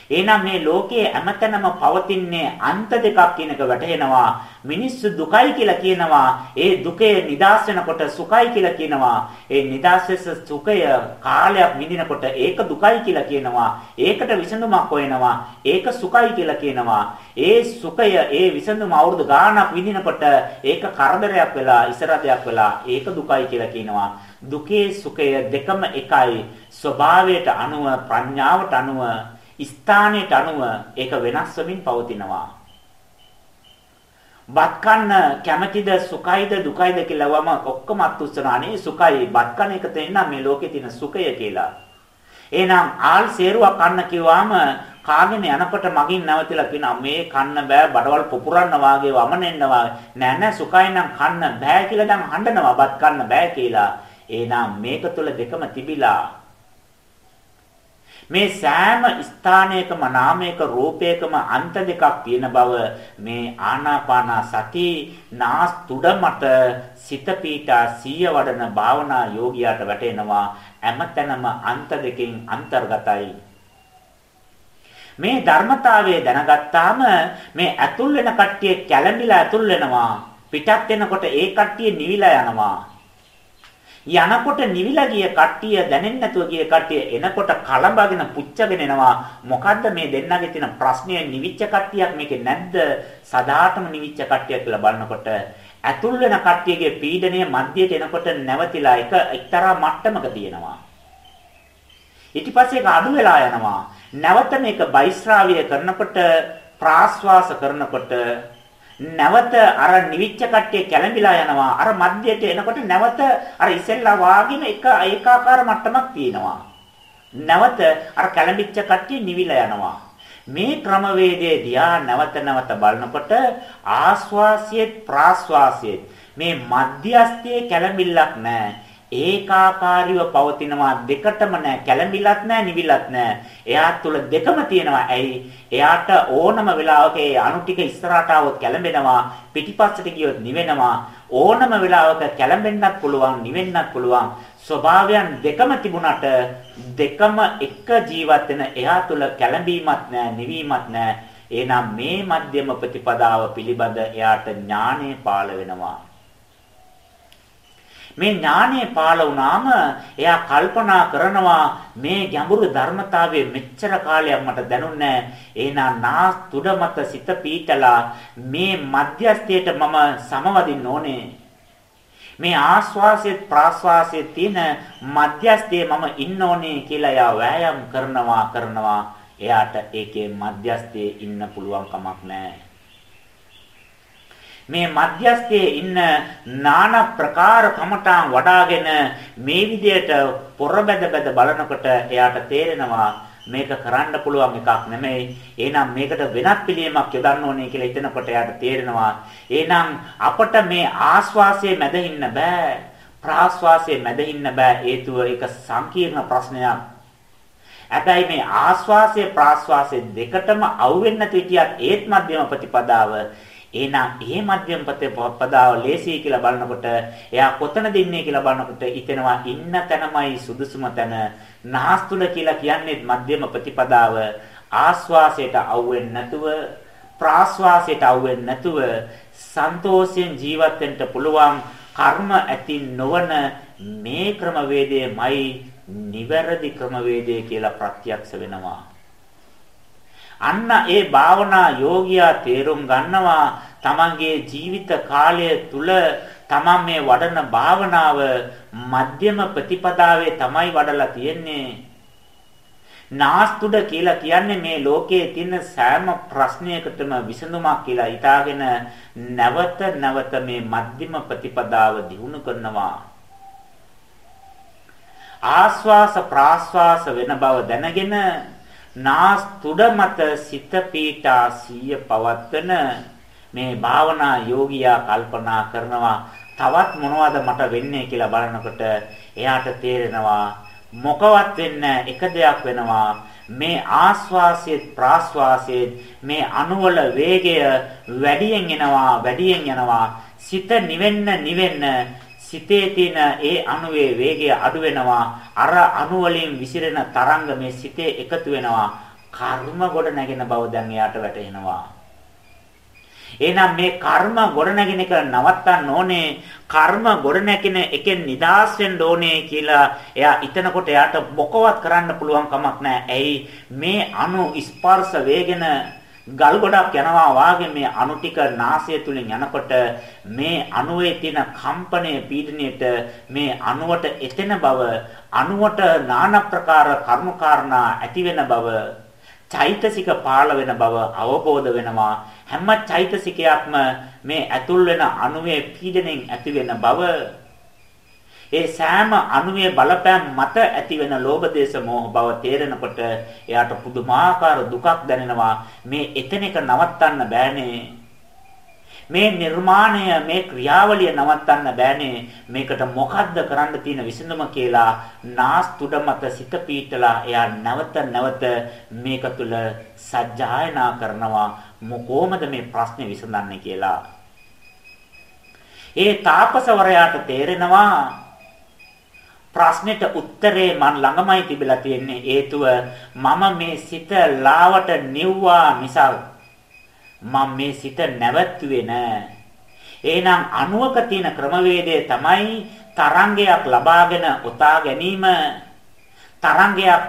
එහෙනම් මේ ලෝකයේ හැමතැනම පවතින්නේ අන්ත දෙකක් කියන එක වැටහෙනවා. මිනිස්සු දුකයි කියලා කියනවා. ඒ දුකේ නිදාස් වෙනකොට සුඛයි කියලා කියනවා. ඒ නිදාස් සුඛය කාලයක් විඳිනකොට ඒක දුකයි කියලා කියනවා. ඒකට විසඳුමක් හොයනවා. ඒක සුඛයි කියලා කියනවා. ඒ සුඛය ඒ විසඳුම අවුරුදු ගාණක් විඳිනකොට ඒක කරදරයක් වෙලා ඉසරදයක් වෙලා ඒක දුකයි කියලා කියනවා. දුකේ සුඛය දෙකම එකයි. ස්වභාවයට අනුව ප්‍රඥාවට අනුව ස්ථානයට අනුව ඒක වෙනස් වෙමින් පවතිනවා. බත් කන්න කැමැතිද සුඛයිද දුකයිද කියලා වම ඔක්කොම අත්උස්සනානේ සුඛයි බත් කන එක තේන්න මේ ලෝකේ තියෙන සුඛය කියලා. එහෙනම් ආල් සේරුවක් කන්න කිව්වම කාගෙන යනකොට මගින් නැවතිලා කියනවා මේ කන්න බෑ බඩවල් පුපුරන්න වාගේ වමනෙන්න වාගේ නෑ නෑ සුඛයි නම් කන්න බෑ කියලා දැන් හඬනවා බත් කන්න බෑ කියලා. එහෙනම් මේක තුල දෙකම තිබිලා මේ සෑම ස්ථානයකම නාමයක රූපයකම අන්ත දෙකක් තියෙන බව මේ ආනාපාන සති නාස් තුඩ මත සිත පීඨා සීය වඩන භාවනා යෝගියාට වැටෙනවා. හැමතැනම අන්ත දෙකෙන් අන්තර්ගතයි. මේ ධර්මතාවය දැනගත්තාම මේ ඇතුල් වෙන කට්ටිය කැළඹිලා ඇතුල් වෙනවා. පිටත් වෙනකොට ඒ කට්ටිය නිවිලා යනවා. යනකොට නිවිලා ගිය කට්ටිය දැනෙන්නේ නැතුව ගිය කට්ටිය එනකොට කලඹගෙන පුච්චගෙන එනවා. මොකද්ද මේ දෙන්නගේ තියෙන ප්‍රශ්නය? නිවිච්ච කට්ටියක් මේකේ නැද්ද? සදාටම නිවිච්ච කට්ටියක් කියලා බලනකොට ඇතුල් වෙන කට්ටියගේ පීඩනය මධ්‍යයට එනකොට නැවතිලා එක එක්තරා මට්ටමක තියෙනවා. ඊට පස්සේ ඒක අඩු වෙලා යනවා. නැවත මේක බයිස්රාවිය කරනකොට ප්‍රාශ්වාස කරනකොට නැවත අර නිවිච්ච කට්ටිය කැළඹිලා යනවා. අර මධ්‍යයට එනකොට නැවත අර ඉසෙල්ලා වාගින එක ඒකාකාර මට්ටමක් තියෙනවා. නැවත අර කැළඹිච්ච කට්ටිය නිවිලා යනවා. මේ ක්‍රමවේදයේ දිහා නැවත නැවත බලනකොට ආස්වාසියෙත් ප්‍රාස්වාසියෙත් මේ මධ්‍යස්ථයේ කැළඹිල්ලක් නැහැ. ඒකාකාරීව පවතිනවා දෙකටම නෑ කැළඹිලත් නෑ නිවිලත් නෑ. එයා තුල දෙකම තියෙනවා. ඇයි? එයාට ඕනම වෙලාවක ඒ අණු ටික ඉස්සරහට આવොත් කැළඹෙනවා පිටිපස්සට ගියොත් නිවෙනවා. ඕනම වෙලාවක කැළඹෙන්නත් පුළුවන් නිවෙන්නත් පුළුවන්. ස්වභාවයන් දෙකම තිබුණට දෙකම එක ජීවත් වෙන එයා තුල කැළඹීමක් නෑ නිවීමක් නෑ. එහෙනම් මේ මධ්‍යම ප්‍රතිපදාව පිළිබඳ එයාට ඥානය පාළ වෙනවා. මේ ඥානය පාළ වුණාම එයා කල්පනා කරනවා මේ ගැඹුරු ධර්මතාවයේ මෙච්චර කාලයක් මට දැනුන්නේ එහෙනම් නාස් තුඩ මත සිත පීටලා මේ මධ්‍යස්ථයට මම සමවදින්න ඕනේ. මේ ආස්වාසයේ ප්‍රාස්වාසයේ තියෙන මධ්‍යස්ථයේ මම ඉන්න ඕනේ කියලා එයා වෑයම් කරනවා කරනවා. එයාට ඒකේ මධ්‍යස්ථයේ ඉන්න පුළුවන් කමක් නැහැ. මේ මධ්‍යස්ථයේ ඉන්න নানা ප්‍රකාර කමඨාන් වඩාගෙන මේ විදියට පොරබැද බැද බලනකොට එයාට තේරෙනවා මේක කරන්න පුළුවන් එකක් නෙමෙයි. එහෙනම් මේකට වෙනත් පිළියමක් යොදන්න ඕනේ කියලා හිතනකොට එයාට තේරෙනවා. එහෙනම් අපට මේ ආස්වාසයේ මැද ඉන්න බෑ. ප්‍රාස්වාසයේ මැද ඉන්න බෑ. හේතුව ඒක සංකීර්ණ ප්‍රශ්නයක්. හැබැයි මේ ආස්වාසය ප්‍රාස්වාසය දෙකටම අවු වෙන්න තිටියත් ඒත් මධ්‍යම ප්‍රතිපදාව එහෙනම් ඒ මධ්‍යම පදාව ලේසි කියලා බලනකොට එයා කොතනද ඉන්නේ කියලා බලනකොට හිතෙනවා ඉන්න තැනමයි සුදුසුම තැන. නාස්තුල කියලා කියන්නේ මධ්‍යම ප්‍රතිපදාව. ආස්වාසයට අවුෙන්නේ නැතුව ප්‍රාස්වාසයට අවුෙන්නේ නැතුව සන්තෝෂයෙන් ජීවත් වෙන්න පුළුවන් කර්ම ඇති නොවන මේ ක්‍රමවේදයමයි නිවැරදි ක්‍රමවේදය කියලා ප්‍රත්‍යක්ෂ වෙනවා. අන්න ඒ භාවනා යෝගියා තේරුම් ගන්නවා තමන්ගේ ජීවිත කාලය තුල තමන් මේ වඩන භාවනාව මධ්‍යම ප්‍රතිපදාවේ තමයි වඩලා තියෙන්නේ. නාස්තුඩ කියලා කියන්නේ මේ ලෝකයේ තියෙන සෑම ප්‍රශ්නයකටම විසඳුමක් කියලා හිතාගෙන නැවත නැවත මේ මධ්‍යම ප්‍රතිපදාව දිනු කරනවා. ආස්වාස ප්‍රාස්වාස වෙන බව දැනගෙන නාස් තුඩ මත සිත පීඨා සිය පවත්තන මේ භාවනා යෝගියා කල්පනා කරනවා. තවත් මොනවද මට වෙන්නේ කියලා බලනකොට එයාට තේරෙනවා මොකවත් වෙන්නේ එක දෙයක් වෙනවා. මේ ආස්වාසයේත් ප්‍රාස්වාසයේත් මේ අණුවල වේගය වැඩියෙන් එනවා වැඩියෙන් යනවා. සිත නිවෙන්න නිවෙන්න සිතේ තියෙන ඒ අණුවේ වේගය අඩු වෙනවා. අර අණු වලින් විසිරෙන තරංග මේ සිතේ එකතු වෙනවා. කර්ම ගොඩ නැගෙන බව දැන් එයාට වැටහෙනවා. එහෙනම් මේ කර්ම ගොඩ නැගෙන එක නවත්තන්න ඕනේ. කර්ම ගොඩ නැගෙන එකෙන් නිදාස් වෙන්න ඕනේ කියලා එයා හිතනකොට එයාට මොකවත් කරන්න පුළුවන් කමක් නැහැ. ඇයි? මේ අණු ස්පර්ශ වේගෙන ගල් ගොඩක් යනවා වාගේ මේ අණු ටික නාසය තුලින් යනකොට මේ අණුවේ තියෙන කම්පනය පීඩණයට මේ අණුවට එතෙන බව අණුවට নানা ප්‍රකාර කර්ම කාරණා ඇති වෙන බව චෛතසික පාළ වෙන බව අවබෝධ වෙනවා. හැම චෛතසිකයක්ම මේ ඇතුල් වෙන අණුවේ පීඩණයෙන් ඇති වෙන බව ඒ සෑම අණුවේ බලපෑම් මත ඇතිවෙන ලෝභ දේශ මොහ බව තේරෙනකොට එයාට පුදුමාකාර දුකක් දැනෙනවා. මේ එතනක නවත්තන්න බෑනේ. මේ නිර්මාණය මේ ක්‍රියාවලිය නවත්තන්න බෑනේ. මේකට මොකද්ද කරන්න තියෙන විසඳුම කියලා නාස් තුඩ මත සිත පීටලා එයා නැවත නැවත මේක තුල සජ්ජායනා කරනවා. කොහොමද මේ ප්‍රශ්නේ විසඳන්නේ කියලා. ඒ තාපසවරයාට තේරෙනවා ප්‍රශ්නෙට උත්තරේ මන් ළඟමයි තිබිලා තියෙන්නේ. හේතුව මම මේ සිත ලාවට නිව්වා මිසක් මම මේ සිත නැවැත්තුවේ නෑ. එහෙනම් අණුවක තියෙන ක්‍රමවේදය තමයි තරංගයක් ලබාගෙන උතා ගැනීම. තරංගයක්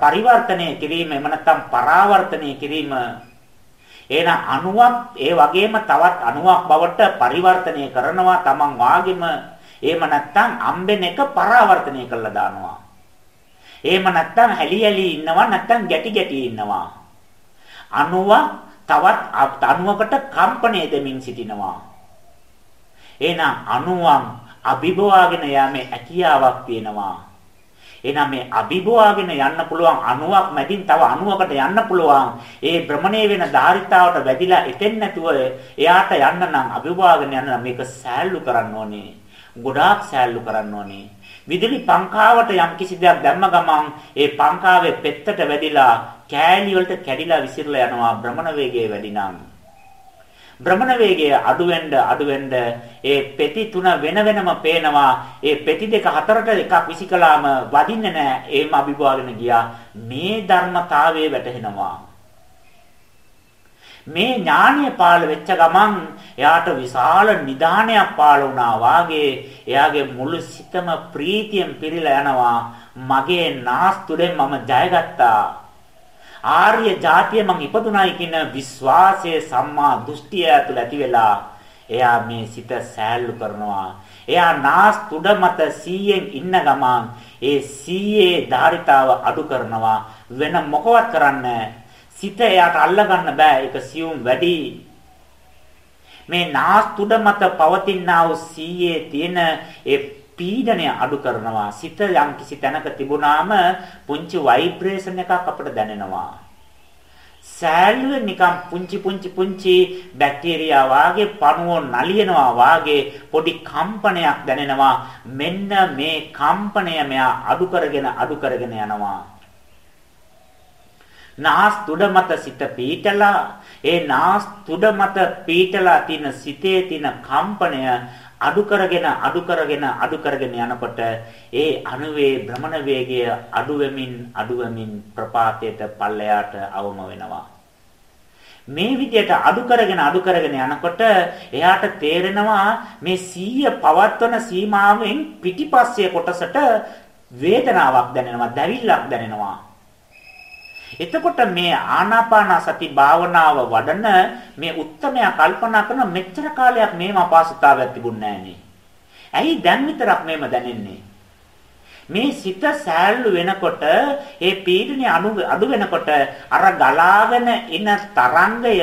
පරිවර්තනය කිරීම එම නැත්නම් පරාවර්තනය කිරීම. එහෙනම් අණුවක් ඒ වගේම තවත් අණුවක් බවට පරිවර්තනය කරනවා තමන් වාගෙම එහෙම නැත්නම් අම්බෙන එක පරාවර්තනය කරලා දානවා එහෙම නැත්නම් හැලි හැලි ඉන්නවා නැත්නම් ගැටි ගැටි ඉන්නවා අණුවක් තවත් අණුවකට කම්පණය දෙමින් සිටිනවා. එහෙනම් අණුවන් අභිභවාගෙන යාමේ හැකියාවක් තියෙනවා. එහෙනම් මේ අභිභවාගෙන යන්න පුළුවන් අණුවක් මැදින් තව අණුවකට යන්න පුළුවන්. ඒ භ්‍රමණය වෙන ධාරිතාවට වැදිලා එතෙන් නැතුව එයාට යන්න නම් අභිභවාගෙන යන්න නම් මේක සෑල්ලු කරන්න ඕනේ. ගොඩාක් සෑල්ලු කරන්න ඕනේ. විදුලි පංකාවට යම් කිසි දෙයක් දැම්ම ගමන් ඒ පංකාවේ පෙත්තට වැදිලා කෑලි වලට කැඩිලා විසිරලා යනවා භ්‍රමණ වේගය වැඩි නම්. භ්‍රමණ වේගය අඩු වෙන්න අඩු වෙන්න ඒ පෙති තුන වෙන වෙනම පේනවා. ඒ පෙති දෙක හතරට එකක් විසිකලාම වදින්නේ නැහැ. ඒම අභිභවාගෙන ගියා. මේ ධර්මතාවයේ වැටහෙනවා. මේ ඥානීය පාළ වෙච්ච ගමන් එයාට විශාල නිදානයක් පාළ වුණා වාගේ එයාගේ මුළු සිතම ප්‍රීතියෙන් පිරීලා යනවා. මගේ නාස්තුලෙන් මම ජයගත්තා. ආර්ය જાතිය මං ඉපදුනායි කියන විශ්වාසය සම්මා දෘෂ්ටිය ඇතුළ ඇති වෙලා එයා මේ සිත සෑල්ලු කරනවා. එයා නාස් තුඩ මත 100න් ඉන්න ගමන් ඒ 100 ධාරිතාව අඩු කරනවා. වෙන මොකවත් කරන්නේ සිත එයාට අල්ලගන්න බෑ. ඒක සියුම් වැඩි. මේ නාස් තුඩ මත පවතිනා වූ සීයේ තියෙන ඒ පීඩනය අඩු කරනවා. සිත යම් කිසි තැනක තිබුණාම පුංචි ভাইබ්‍රේෂන් එකක් අපිට දැනෙනවා. සෑල්ලුවේ නිකන් පුංචි පුංචි පුංචි බැක්ටීරියා වාගේ පණුව නලියනවා වාගේ පොඩි කම්පනයක් දැනෙනවා. මෙන්න මේ කම්පනය මෙයා අඩු කරගෙන අඩු කරගෙන යනවා. නාස් තුඩ මත සිත පීටලා ඒ නාස් තුඩ මත පීටලා තියෙන සිතේ තියෙන කම්පනය අඩු කරගෙන අඩු කරගෙන අඩු කරගෙන යනකොට ඒ අණුවේ භ්‍රමණ වේගය අඩු වෙමින් අඩු වෙමින් ප්‍රපාතයට පල්ලයට අවම වෙනවා. මේ විදිහට අඩු කරගෙන අඩු කරගෙන යනකොට එයාට තේරෙනවා මේ සීය පවත්වන සීමාවෙන් පිටිපස්සේ කොටසට වේදනාවක් දැනෙනවා දැවිල්ලක් දැනෙනවා. එතකොට මේ ආනාපාන සති භාවනාව වඩන මේ උත්තමයා කල්පනා කරන මෙච්චර කාලයක් මේම අපහසුතාවයක් තිබුණේ නැහනේ. ඇයි දැන් විතරක් මේම දැනෙන්නේ? මේ සිත සෑල්ලු වෙනකොට ඒ පීඩනය අඩු වෙනකොට අර ගලාගෙන එන තරංගය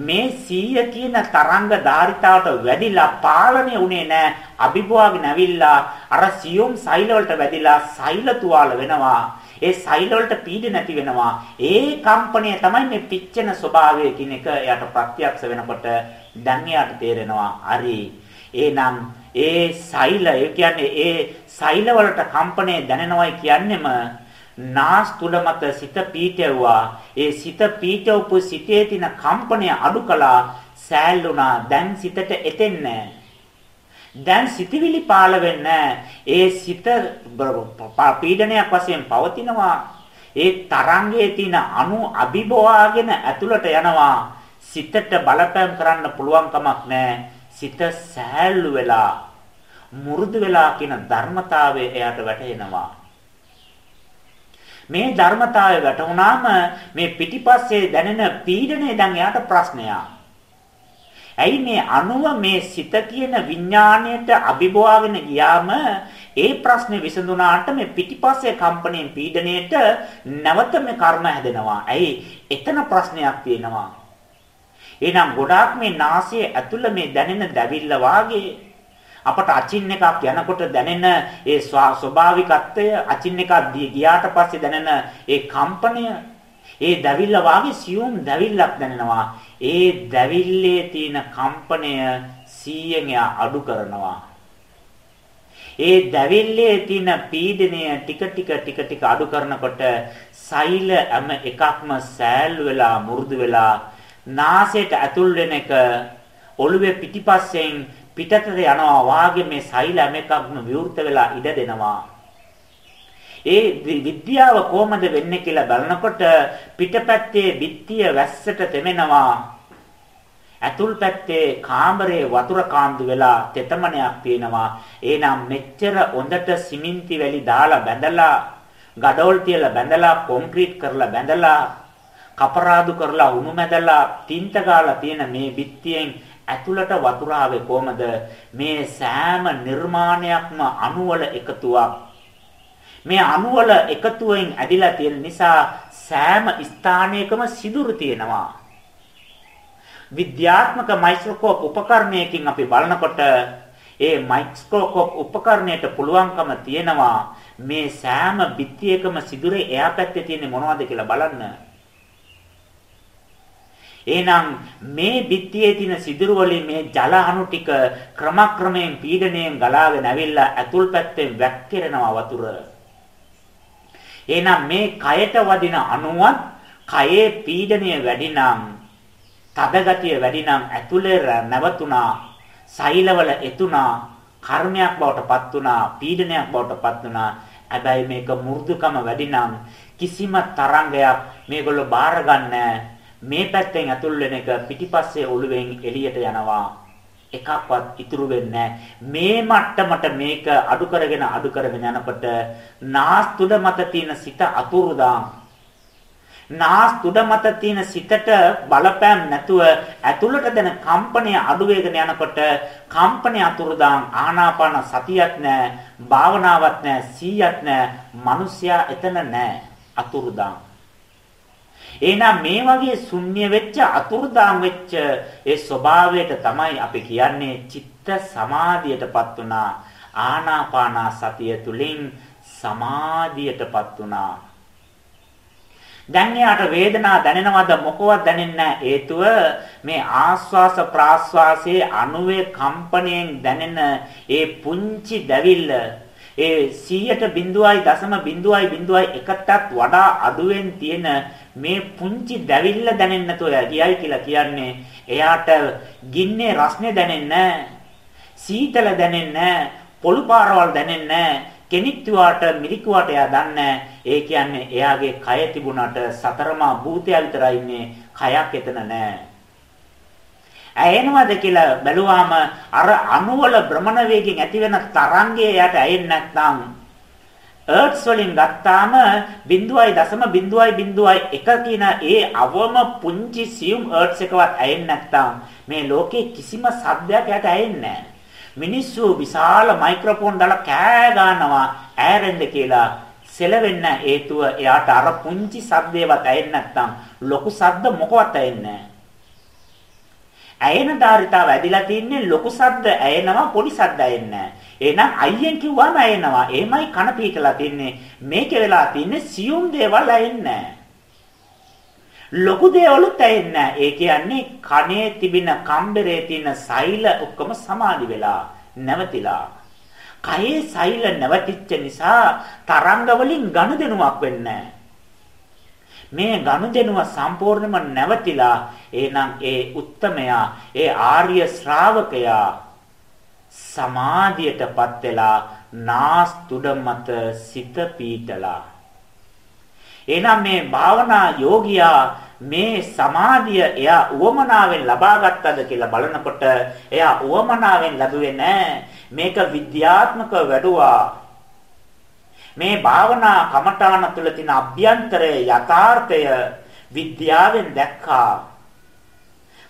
මේ 100 කියන තරංග ධාරිතාවට වැඩිලා පාලනය උනේ නැහැ අභිභවාගෙන ඇවිල්ලා අර සියුම් සෛල වලට වැඩිලා සෛල තුවාල වෙනවා ඒ සෛල වලට පීඩ නැති වෙනවා. ඒ කම්පණය තමයි මේ පිච්චෙන ස්වභාවය කියන එක එයාට ප්‍රත්‍යක්ෂ වෙනකොට දැන් එයාට තේරෙනවා. හරි. එහෙනම් ඒ සෛල ඒ කියන්නේ ඒ සෛල වලට කම්පණය දැනෙනවයි කියන්නෙම නාස් තුල මත සිත පීඨෙව්වා. ඒ සිත පීඨවපු සිතේ තියෙන කම්පණය අඩු කළා. සෑල්ුණා. දැන් සිතට එතෙන්නේ දැන් සිතවිලි පාළ ඒ සිත පීඩනයක් වශයෙන් පවතිනවා. ඒ තරංගයේ තියෙන අණු අභිභවාගෙන ඇතුළට යනවා. සිතට බලපෑම් කරන්න පුළුවන් කමක් නැහැ. සිත සෑල්ලු වෙලා මුරුදු වෙලා කියන ධර්මතාවය එයාට වැටහෙනවා. මේ ධර්මතාවය වැටුණාම මේ පිටිපස්සේ දැනෙන පීඩනය දැන් එයාට ප්‍රශ්නයක්. ඇයි මේ අණුව මේ සිත කියන විඥාණයට අභිභවාගෙන ගියාම ඒ ප්‍රශ්නේ විසඳුනාට මේ පිටිපස්සේ කම්පණයෙන් පීඩණයට නැවත මේ කර්ම හැදෙනවා. ඇයි? එතන ප්‍රශ්නයක් තියෙනවා. එහෙනම් ගොඩාක් මේ නාසයේ ඇතුළ මේ දැනෙන දැවිල්ල වාගේ අපට අචින් එකක් යනකොට දැනෙන ඒ ස්වාභාවිකත්වය අචින් එකක් ගියාට පස්සේ දැනෙන ඒ කම්පනය ඒ දැවිල්ල වාගේ සියුම් දැවිල්ලක් දැනෙනවා. ඒ දැවිල්ලේ තියෙන කම්පනය 100න් අඩු කරනවා. ඒ දැවිල්ලේ තියෙන පීඩනය ටික ටික ටික ටික අඩු කරනකොට සෛල හැම එකක්ම සෑල් වෙලා මුරුදු වෙලා නාසයට ඇතුල් වෙන එක ඔළුවේ පිටිපස්සෙන් පිටතට යනවා වාගේ මේ සෛල හැම එකක්ම විවෘත වෙලා ඉඩ දෙනවා ඒ විද්‍යාව කොහොමද වෙන්නේ කියලා බලනකොට පිටපැත්තේ බිත්තිය වැස්සට තෙමෙනවා. ඇතුල් පැත්තේ කාමරේ වතුර කාන්දු වෙලා තෙතමනයක් තියෙනවා. එහෙනම් මෙච්චර හොඳට සිමෙන්ති වැලි දාලා බැඳලා ගඩොල් තියලා බැඳලා කොන්ක්‍රීට් කරලා බැඳලා කපරාදු කරලා උණු මැදලා තින්ත ගාලා තියෙන මේ බිත්තියෙන් ඇතුළට වතුර ආවේ කොහමද මේ සෑම නිර්මාණයක්ම අණුවල එකතුවක් මේ අණු වල එකතුවෙන් ඇදිලා තියෙන නිසා සෑම ස්ථානයකම සිදුරු තියෙනවා. විද්‍යාත්මක මයික්‍රොස්කෝප් උපකරණයකින් අපි බලනකොට ඒ මයික්‍රොස්කෝප් උපකරණයට පුළුවන්කම තියෙනවා මේ සෑම බිත්තියකම සිදුරේ එහා පැත්තේ තියෙන මොනවද කියලා බලන්න. එහෙනම් මේ බිත්තියේ තියෙන සිදුරු වලින් මේ ජල අණු ටික ක්‍රමක්‍රමයෙන් පීඩණයෙන් ගලාගෙන ඇවිල්ලා ඇතුල් පැත්තෙන් වැක්කිරෙනවා වතුර. එහෙනම් මේ කයට වදින අණුවත් කයේ පීඩනය වැඩි නම් තද ගතිය වැඩි නම් ඇතුලේ නැවතුණා සෛලවල එතුණා කර්මයක් බවට පත් වුණා පීඩනයක් බවට පත් වුණා. හැබැයි මේක මෘදුකම වැඩි නම් කිසිම තරංගයක් මේගොල්ලෝ බාර මේ පැත්තෙන් ඇතුල් වෙන එක පිටිපස්සේ ඔළුවෙන් එළියට යනවා. එකක්වත් ඉතුරු වෙන්නේ මේ මට්ටමට මේක අඩු කරගෙන අඩු කරගෙන යනකොට නාස්තුඩ මත තියෙන සිත අතුරුදාම්. නාස්තුඩ මත තියෙන සිතට බලපෑම් නැතුව ඇතුළට දෙන කම්පනය අඩු වෙගෙන යනකොට කම්පනය අතුරුදාම් ආනාපාන සතියක් නැහැ භාවනාවක් නැහැ සීයක් නැහැ මිනිසයා එතන නැහැ අතුරුදාම්. එහෙනම් මේ වගේ ශුන්‍ය වෙච්ච අතුරුදාම් වෙච්ච ඒ ස්වභාවයට තමයි අපි කියන්නේ චිත්ත සමාධියටපත් උනා ආනාපාන සතිය තුලින් සමාධියටපත් උනා දැන් යාට වේදනාව දැනෙනවද මොකවත් දැනෙන්නේ හේතුව මේ ආස්වාස ප්‍රාස්වාසයේ අණුවේ කම්පණයෙන් දැනෙන ඒ පුංචි දැවිල්ල ඒ 100ට 0.0.0 එකටත් වඩා අඩුවෙන් තියෙන මේ පුංචි දැවිල්ල දැනෙන්නේ නැතුව ගියයි කියලා කියන්නේ. එයාට ගින්නේ රස්නේ දැනෙන්නේ සීතල දැනෙන්නේ පොළු පාරවල් දැනෙන්නේ කෙනිත්තුවාට මිරිකුවාට එයා දන්නේ ඒ කියන්නේ එයාගේ කය තිබුණාට සතරමා භූතය විතරයි ඉන්නේ. කයක් එතන නැහැ. ඇයෙනවද කියලා බැලුවාම අර අණුවල භ්‍රමණ වේගයෙන් ඇතිවෙන තරංගය එයාට ඇයෙන්නේ නැත්නම් හර්ට්ස් වලින් ගත්තාම 0.0.01 කියන ඒ අවම පුංචි සියුම් හර්ට්ස් එකවත් ඇයෙන්නේ නැත්නම් මේ ලෝකේ කිසිම සද්දයක් යට ඇයෙන්නේ මිනිස්සු විශාල මයික්‍රොෆෝන් දාලා කෑ ගන්නවා ඈරෙන්න කියලා සෙලවෙන්න හේතුව එයාට අර පුංචි සද්දේවත් ඇයෙන්නේ නැත්නම් ලොකු සද්ද මොකවත් ඇයෙන්නේ ඇයෙන ධාරිතාව ඇදිලා තින්නේ ලොකු සද්ද ඇයෙනවා පොඩි සද්ද ඇයෙන්නේ එහෙනම් අයියෙන් කිව්වම ඇයෙනවා. එහෙමයි කන පීකලා තින්නේ. මේකේ වෙලා තින්නේ සියුම් දේවල් ඇයෙන්නේ ලොකු දේවලුත් ඇයෙන්නේ ඒ කියන්නේ කනේ තිබෙන කම්බරේ තියෙන සෛල ඔක්කොම සමාධි වෙලා නැවතිලා. කයේ සෛල නැවතිච්ච නිසා තරංග වලින් ගනුදෙනුවක් වෙන්නේ මේ ගනුදෙනුව සම්පූර්ණයෙන්ම නැවතිලා එහෙනම් ඒ උත්තමයා ඒ ආර්ය ශ්‍රාවකයා සමාධියටපත් වෙලා නාස්තුඩ මත සිත පීඩලා. එහෙනම් මේ භාවනා යෝගියා මේ සමාධිය එයා උවමනාවෙන් ලබා ගත්තද කියලා බලනකොට එයා උවමනාවෙන් ලැබුවේ නැහැ මේක විද්‍යාත්මකව වැඩුවා. මේ භාවනා කමඨාන තුළ තියෙන අභ්‍යන්තරයේ යථාර්ථය විද්‍යාවෙන් දැක්කා.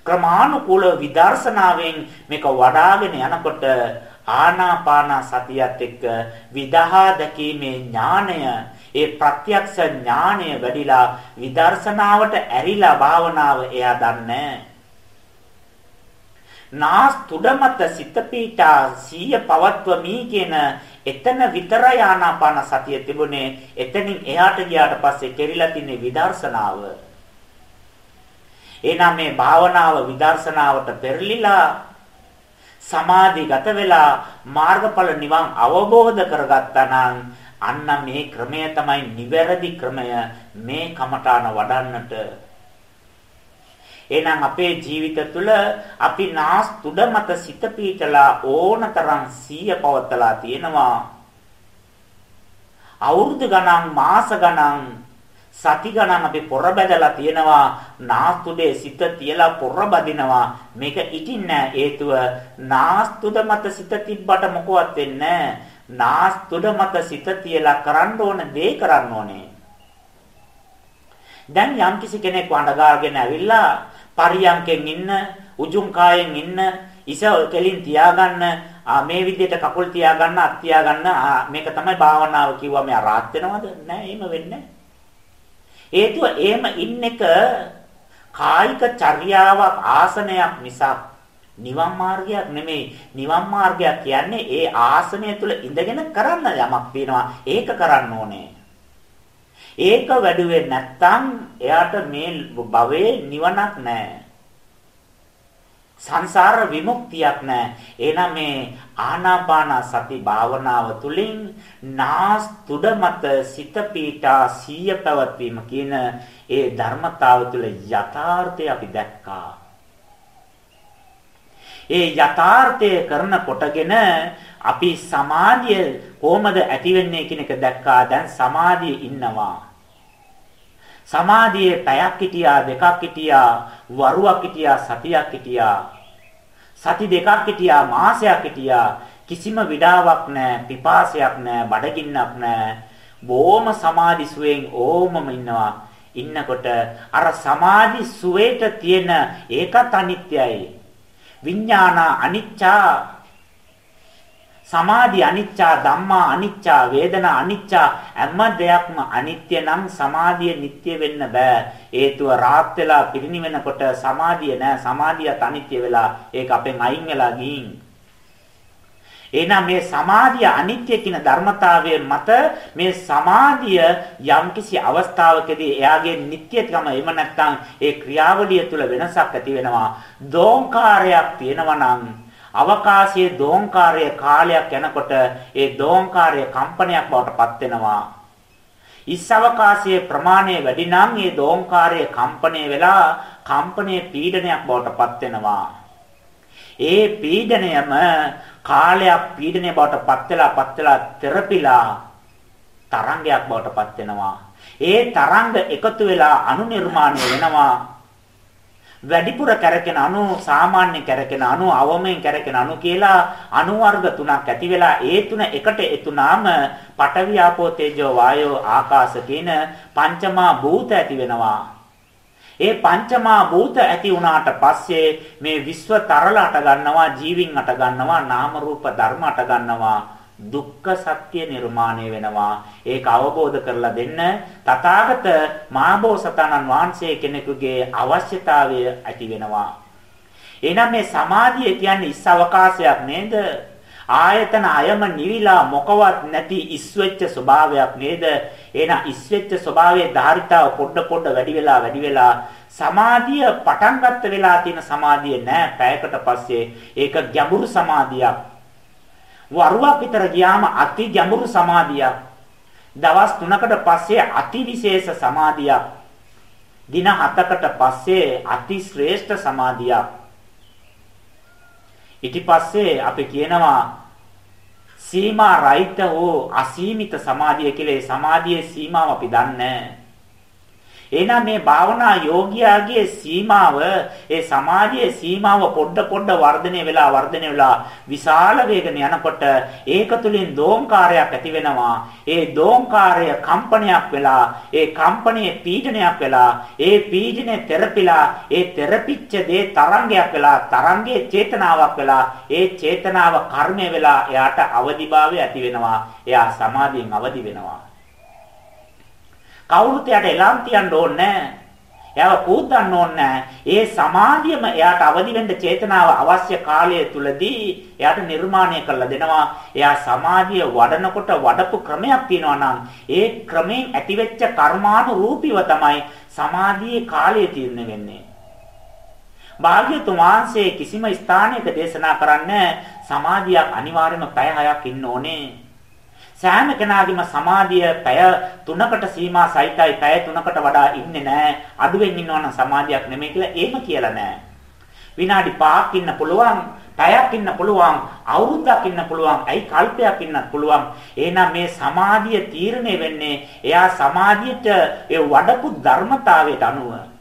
ක්‍රමානුකූල විදර්ශනාවෙන් මේක වඩාගෙන යනකොට ආනාපාන සතියත් එක්ක විදහා දැකීමේ ඥාණය ඒ ප්‍රත්‍යක්ෂ ඥාණය වැඩිලා විදර්ශනාවට ඇරිලා භාවනාව එයා දන්නේ නාස් තුඩමත සිත පීඨා සීය පවත්වමි කියන එතන විතරයි ආනාපාන සතිය තිබුණේ. එතනින් එහාට ගියාට පස්සේ කෙරිලා තින්නේ විදර්ශනාව. එහෙනම් මේ භාවනාව විදර්ශනාවට පෙරලිලා සමාධිගත වෙලා මාර්ගඵල නිවන් අවබෝධ කරගත්තා නම් අන්න මේ ක්‍රමය තමයි නිවැරදි ක්‍රමය මේ කමඨාන වඩන්නට. එහෙනම් අපේ ජීවිත තුළ අපි නාස් තුඩ මත සිත පීටලා ඕනතරම් සීය පවත්තලා තියෙනවා. අවුරුදු ගණන් මාස ගණන් සති ගණන් අපි පොර බැදලා තියෙනවා නාස්තුඩේ සිත තියලා පොර බදිනවා මේක ඉටින්නේ හේතුව නාස්තුඩ මත සිත තිබ්බට මොකවත් වෙන්නේ නාස්තුඩ මත සිත තියලා කරන්න ඕන දේ කරන්න ඕනේ. දැන් යම්කිසි කෙනෙක් වඬගාගෙන ඇවිල්ලා පරියන්කෙන් ඉන්න උජුම් කායෙන් ඉන්න ඉස කෙලින් තියාගන්න මේ විදිහට කකුල් තියාගන්න අත් තියාගන්න මේක තමයි භාවනාව කිව්වා. මෙයා රාත් වෙනවද? නෑ එහෙම වෙන්නේ නෑ. හේතුව එහෙම ඉන්න එක කායික චර්යාවක් ආසනයක් මිසක් නිවන් මාර්ගයක් නෙමෙයි. නිවන් මාර්ගයක් කියන්නේ ඒ ආසනය තුල ඉඳගෙන කරන්න යමක් තියෙනවා. ඒක කරන්න ඕනේ. ඒක වැඩුවේ නැත්තම් එයාට මේ භවයේ නිවනක් නැහැ. සංසාර විමුක්තියක් නැහැ. එහෙනම් මේ ආනාපාන සති භාවනාව තුළින් නාස් තුඩ මත සිත පීඨා සීය පැවැත්වීම කියන ඒ ධර්මතාව තුළ යථාර්ථය අපි දැක්කා. ඒ යථාර්ථය කරන කොටගෙන අපි සමාධිය කොහොමද ඇති වෙන්නේ කියන එක දැක්කා. දැන් සමාධියේ ඉන්නවා. සමාධියේ පැයක් හිටියා දෙකක් හිටියා වරුවක් හිටියා සතියක් හිටියා. සති දෙකක් හිටියා මාසයක් හිටියා. කිසිම විඩාවක් නැහැ පිපාසයක් නැහැ බඩගින්නක් නැහැ බොහොම සමාධි සුවයෙන් ඕමම ඉන්නවා. ඉන්නකොට අර සමාධි සුවේට තියෙන ඒකත් අනිත්‍යයි. විඥාන අනිච්චා සමාධි අනිච්චා ධම්මා අනිච්චා වේදනා අනිච්චා හැම දෙයක්ම අනිත්‍ය නම් සමාධිය නිට්ටය වෙන්න බෑ. හේතුව රාත් වෙලා පිරිනිවෙනකොට සමාධිය නෑ. සමාධියත් අනිත්‍ය වෙලා ඒක අපෙන් අයින් වෙලා ගින් එහෙනම් මේ සමාධිය අනිත්‍ය කියන ධර්මතාවය මත මේ සමාධිය යම්කිසි අවස්ථාවකදී එයාගේ නිට්ටයකම එම නැත්නම් ඒ ක්‍රියාවලිය තුළ වෙනසක් ඇති වෙනවා. දෝංකාරයක් තියෙනවා නම් අවකාශයේ දෝංකාරය කාලයක් යනකොට ඒ දෝංකාරය කම්පනයක් බවට පත් වෙනවා. ඉස් අවකාශයේ ප්‍රමාණය වැඩි නම් ඒ දෝංකාරය කම්පණය වෙලා කම්පනයේ පීඩනයක් බවට පත් වෙනවා. ඒ පීඩනයම කාලයක් පීඩනය බවට පත් වෙලා පත් වෙලා තෙරපිලා තරංගයක් බවට පත් වෙනවා. ඒ තරංග එකතු වෙලා අනු නිර්මාණය වෙනවා. වැඩිපුර කැරකෙන අණු සාමාන්‍ය කැරකෙන අණු අවමෙන් කැරකෙන අණු කියලා අණු වර්ග තුනක් ඇති වෙලා ඒ තුන එකට එතුනාම පඨවි ආපෝ තේජෝ වායෝ ආකාශ කියන පංචමා භූත ඇති වෙනවා. ඒ පංචමා භූත ඇති වුණාට පස්සේ මේ විශ්ව තරල අට ගන්නවා ජීවින් අට ගන්නවා නාම රූප ධර්ම අට ගන්නවා දුක්ඛ සත්‍ය නිර්මාණය වෙනවා. ඒක අවබෝධ කරලා දෙන්න තථාගත මාබෝසතාණන් වහන්සේ කෙනෙකුගේ අවශ්‍යතාවය ඇති වෙනවා. එහෙනම් මේ සමාධිය කියන්නේ ඉස් අවකාශයක් නේද? ආයතන අයම නිවිලා මොකවත් නැති ඉස්වෙච්ච ස්වභාවයක් නේද? එහෙනම් ඉස්වෙච්ච ස්වභාවයේ ධාරිතාව පොඩ පොඩ වැඩි වෙලා වැඩි වෙලා සමාධිය පටන් ගත්ත වෙලා තියෙන සමාධිය නෑ පැයකට පස්සේ ඒක ගැඹුරු සමාධියක් වරුවක් විතර ගියාම අති ගැඹුරු සමාධියක්. දවස් 3කට පස්සේ අති විශේෂ සමාධියක්. දින 7කට පස්සේ අති ශ්‍රේෂ්ඨ සමාධියක්. ඊට පස්සේ අපි කියනවා සීමා රහිත වූ අසීමිත සමාධිය කියලා. ඒ සමාධියේ සීමාව අපි දන්නේ නැහැ. එහෙනම් මේ භාවනා යෝගියාගේ සීමාව ඒ සමාධියේ සීමාව පොඩ පොඩ වර්ධනය වෙලා වර්ධනය වෙලා විශාල වේගන යනකොට ඒක තුලින් දෝංකාරයක් ඇති වෙනවා. ඒ දෝංකාරය කම්පනයක් වෙලා ඒ කම්පනයේ පීඩනයක් වෙලා ඒ පීඩනේ තෙරපිලා ඒ තෙරපිච්ච දේ තරංගයක් වෙලා තරංගයේ චේතනාවක් වෙලා ඒ චේතනාව කර්මය වෙලා එයාට අවදිභාවය ඇති වෙනවා. එයා සමාධියෙන් අවදි වෙනවා. කවුරුත් යට එලම් තියන්න ඕනේ එයාව කූද්දන්න ඕනේ ඒ සමාධියම එයාට අවදි වෙන්න චේතනාව අවශ්‍ය කාලය තුලදී එයාට නිර්මාණය කරලා දෙනවා. එයා සමාධිය වඩනකොට වඩපු ක්‍රමයක් තියෙනවා නම් ඒ ක්‍රමයෙන් ඇතිවෙච්ච කර්මානුරූපීව තමයි සමාධියේ කාලය තීරණය වෙන්නේ. භාග්‍යතුන් වහන්සේ කිසිම ස්ථානයක දේශනා කරන්නේ සමාධියක් අනිවාර්යයෙන්ම පැය 6ක් ඉන්න ඕනේ. සෑම කෙනාගේම සමාධිය පැය 3කට සීමා සහිතයි පැය 3කට වඩා ඉන්නේ නැහැ. අඩුවෙන් ඉන්නවනම් සමාධියක් නෙමෙයි කියලා එහෙම කියලා නැහැ. විනාඩි 5ක් ඉන්න පුළුවන්, පැයක් ඉන්න පුළුවන්, අවුරුද්දක් ඉන්න පුළුවන්, ඇයි කල්පයක් ඉන්නත් පුළුවන්. එහෙනම් මේ සමාධිය තීරණය වෙන්නේ එයා සමාධියට ඒ වඩපු ධර්මතාවයට අනුව.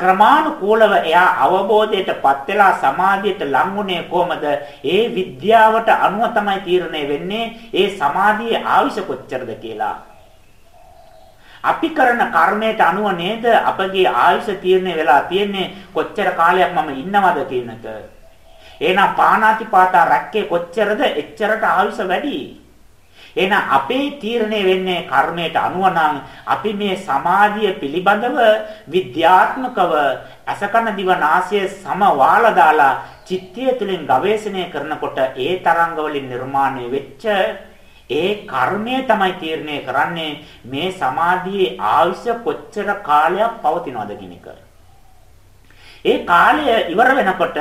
ක්‍රමානුකූලව එයා අවබෝධයටපත් වෙලා සමාධියට ලංුණේ කොහමද? ඒ විද්‍යාවට අනුව තමයි තීරණය වෙන්නේ ඒ සමාධියේ ආයුෂ කොච්චරද කියලා. අපි කරන කර්මයට අනුව නේද අපගේ ආයුෂ තීරණය වෙලා තියෙන්නේ කොච්චර කාලයක් මම ඉන්නවද කියන එක. එහෙනම් පාණාතිපාතා රැක්කේ කොච්චරද? එච්චරට ආයුෂ වැඩි. එහෙනම් අපේ තීරණය වෙන්නේ කර්මයට අනුව නම් අපි මේ සමාධිය පිළිබඳව විද්‍යාත්මකව අසකන දිවනාසය සම වාලා දාලා චිත්තය තුළින් ගවේෂණය කරනකොට ඒ තරංග වලින් නිර්මාණය වෙච්ච ඒ කර්මය තමයි තීරණය කරන්නේ මේ සමාධියේ ආයුෂ කොච්චර කාලයක් පවතිනවද කියන එක. ඒ කාලය ඉවර වෙනකොට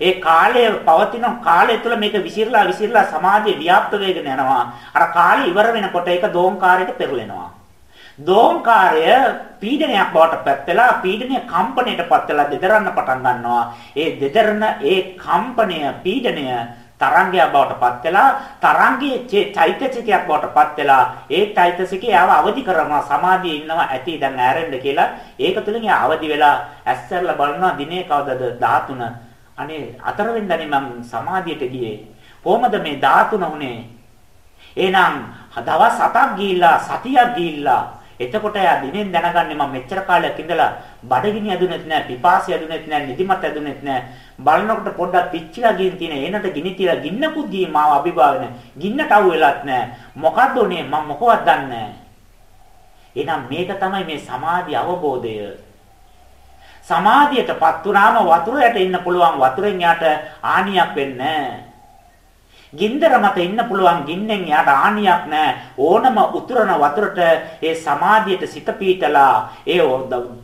ඒ කාලය පවතින කාලය තුළ මේක විසිරලා විසිරලා සමාධිය ව්‍යාප්ත වෙගෙන යනවා. අර කාලය ඉවර වෙනකොට ඒක දෝංකාරයට පෙරලෙනවා. දෝංකාරය පීඩනයක් බවට පත් වෙලා පීඩනය කම්පණයටපත් වෙලා දෙදරන්න පටන් ගන්නවා. ඒ දෙදරන ඒ කම්පණය පීඩනය තරංගයක් බවට පත් වෙලා තරංගයේ චෛතසිකයක් බවට පත් වෙලා ඒ චෛතසිකේ ආව අවදි කරනවා සමාධියේ ඉන්නවා ඇති දැන් ඈරෙන්න කියලා. ඒක තුලින් එයා අවදි වෙලා ඇස්සරලා බලනවා දිනේ කවදද? 13 අනේ අතර වෙන්දනේ මම සමාධියට ගියේ. කොහමද මේ 13 උනේ එහෙනම් දවස් 7ක් ගිහිල්ලා සතියක් ගිහිල්ලා එතකොට එයා දිනෙන් දැනගන්නේ මම මෙච්චර කාලයක් ඉඳලා බඩගිනි ඇදුනෙත් නෑ පිපාසය ඇදුනෙත් නෑ නිදිමත ඇදුනෙත් නෑ. බලනකොට පොඩ්ඩක් පිච්චිලා ගින් තියෙන එනට ගිනි තියලා ගින්නකුත් ගියේ මාව අභිභාවන ගින්නට අවු වෙලත් නෑ. මොකද්ද උනේ? මම මොකවත් දන්නේ නෑ. එහෙනම් මේක තමයි මේ සමාධි අවබෝධය. සමාධියටපත් වුණාම වතුර යට ඉන්න පුළුවන්. වතුරෙන් යට ආනියක් වෙන්නේ නෑ. ගින්දර මත ඉන්න පුළුවන් ගින්නෙන් යාට ආනියක් නැහැ. ඕනම උතුරන වතුරට ඒ සමාධියට සිත පීතලා ඒ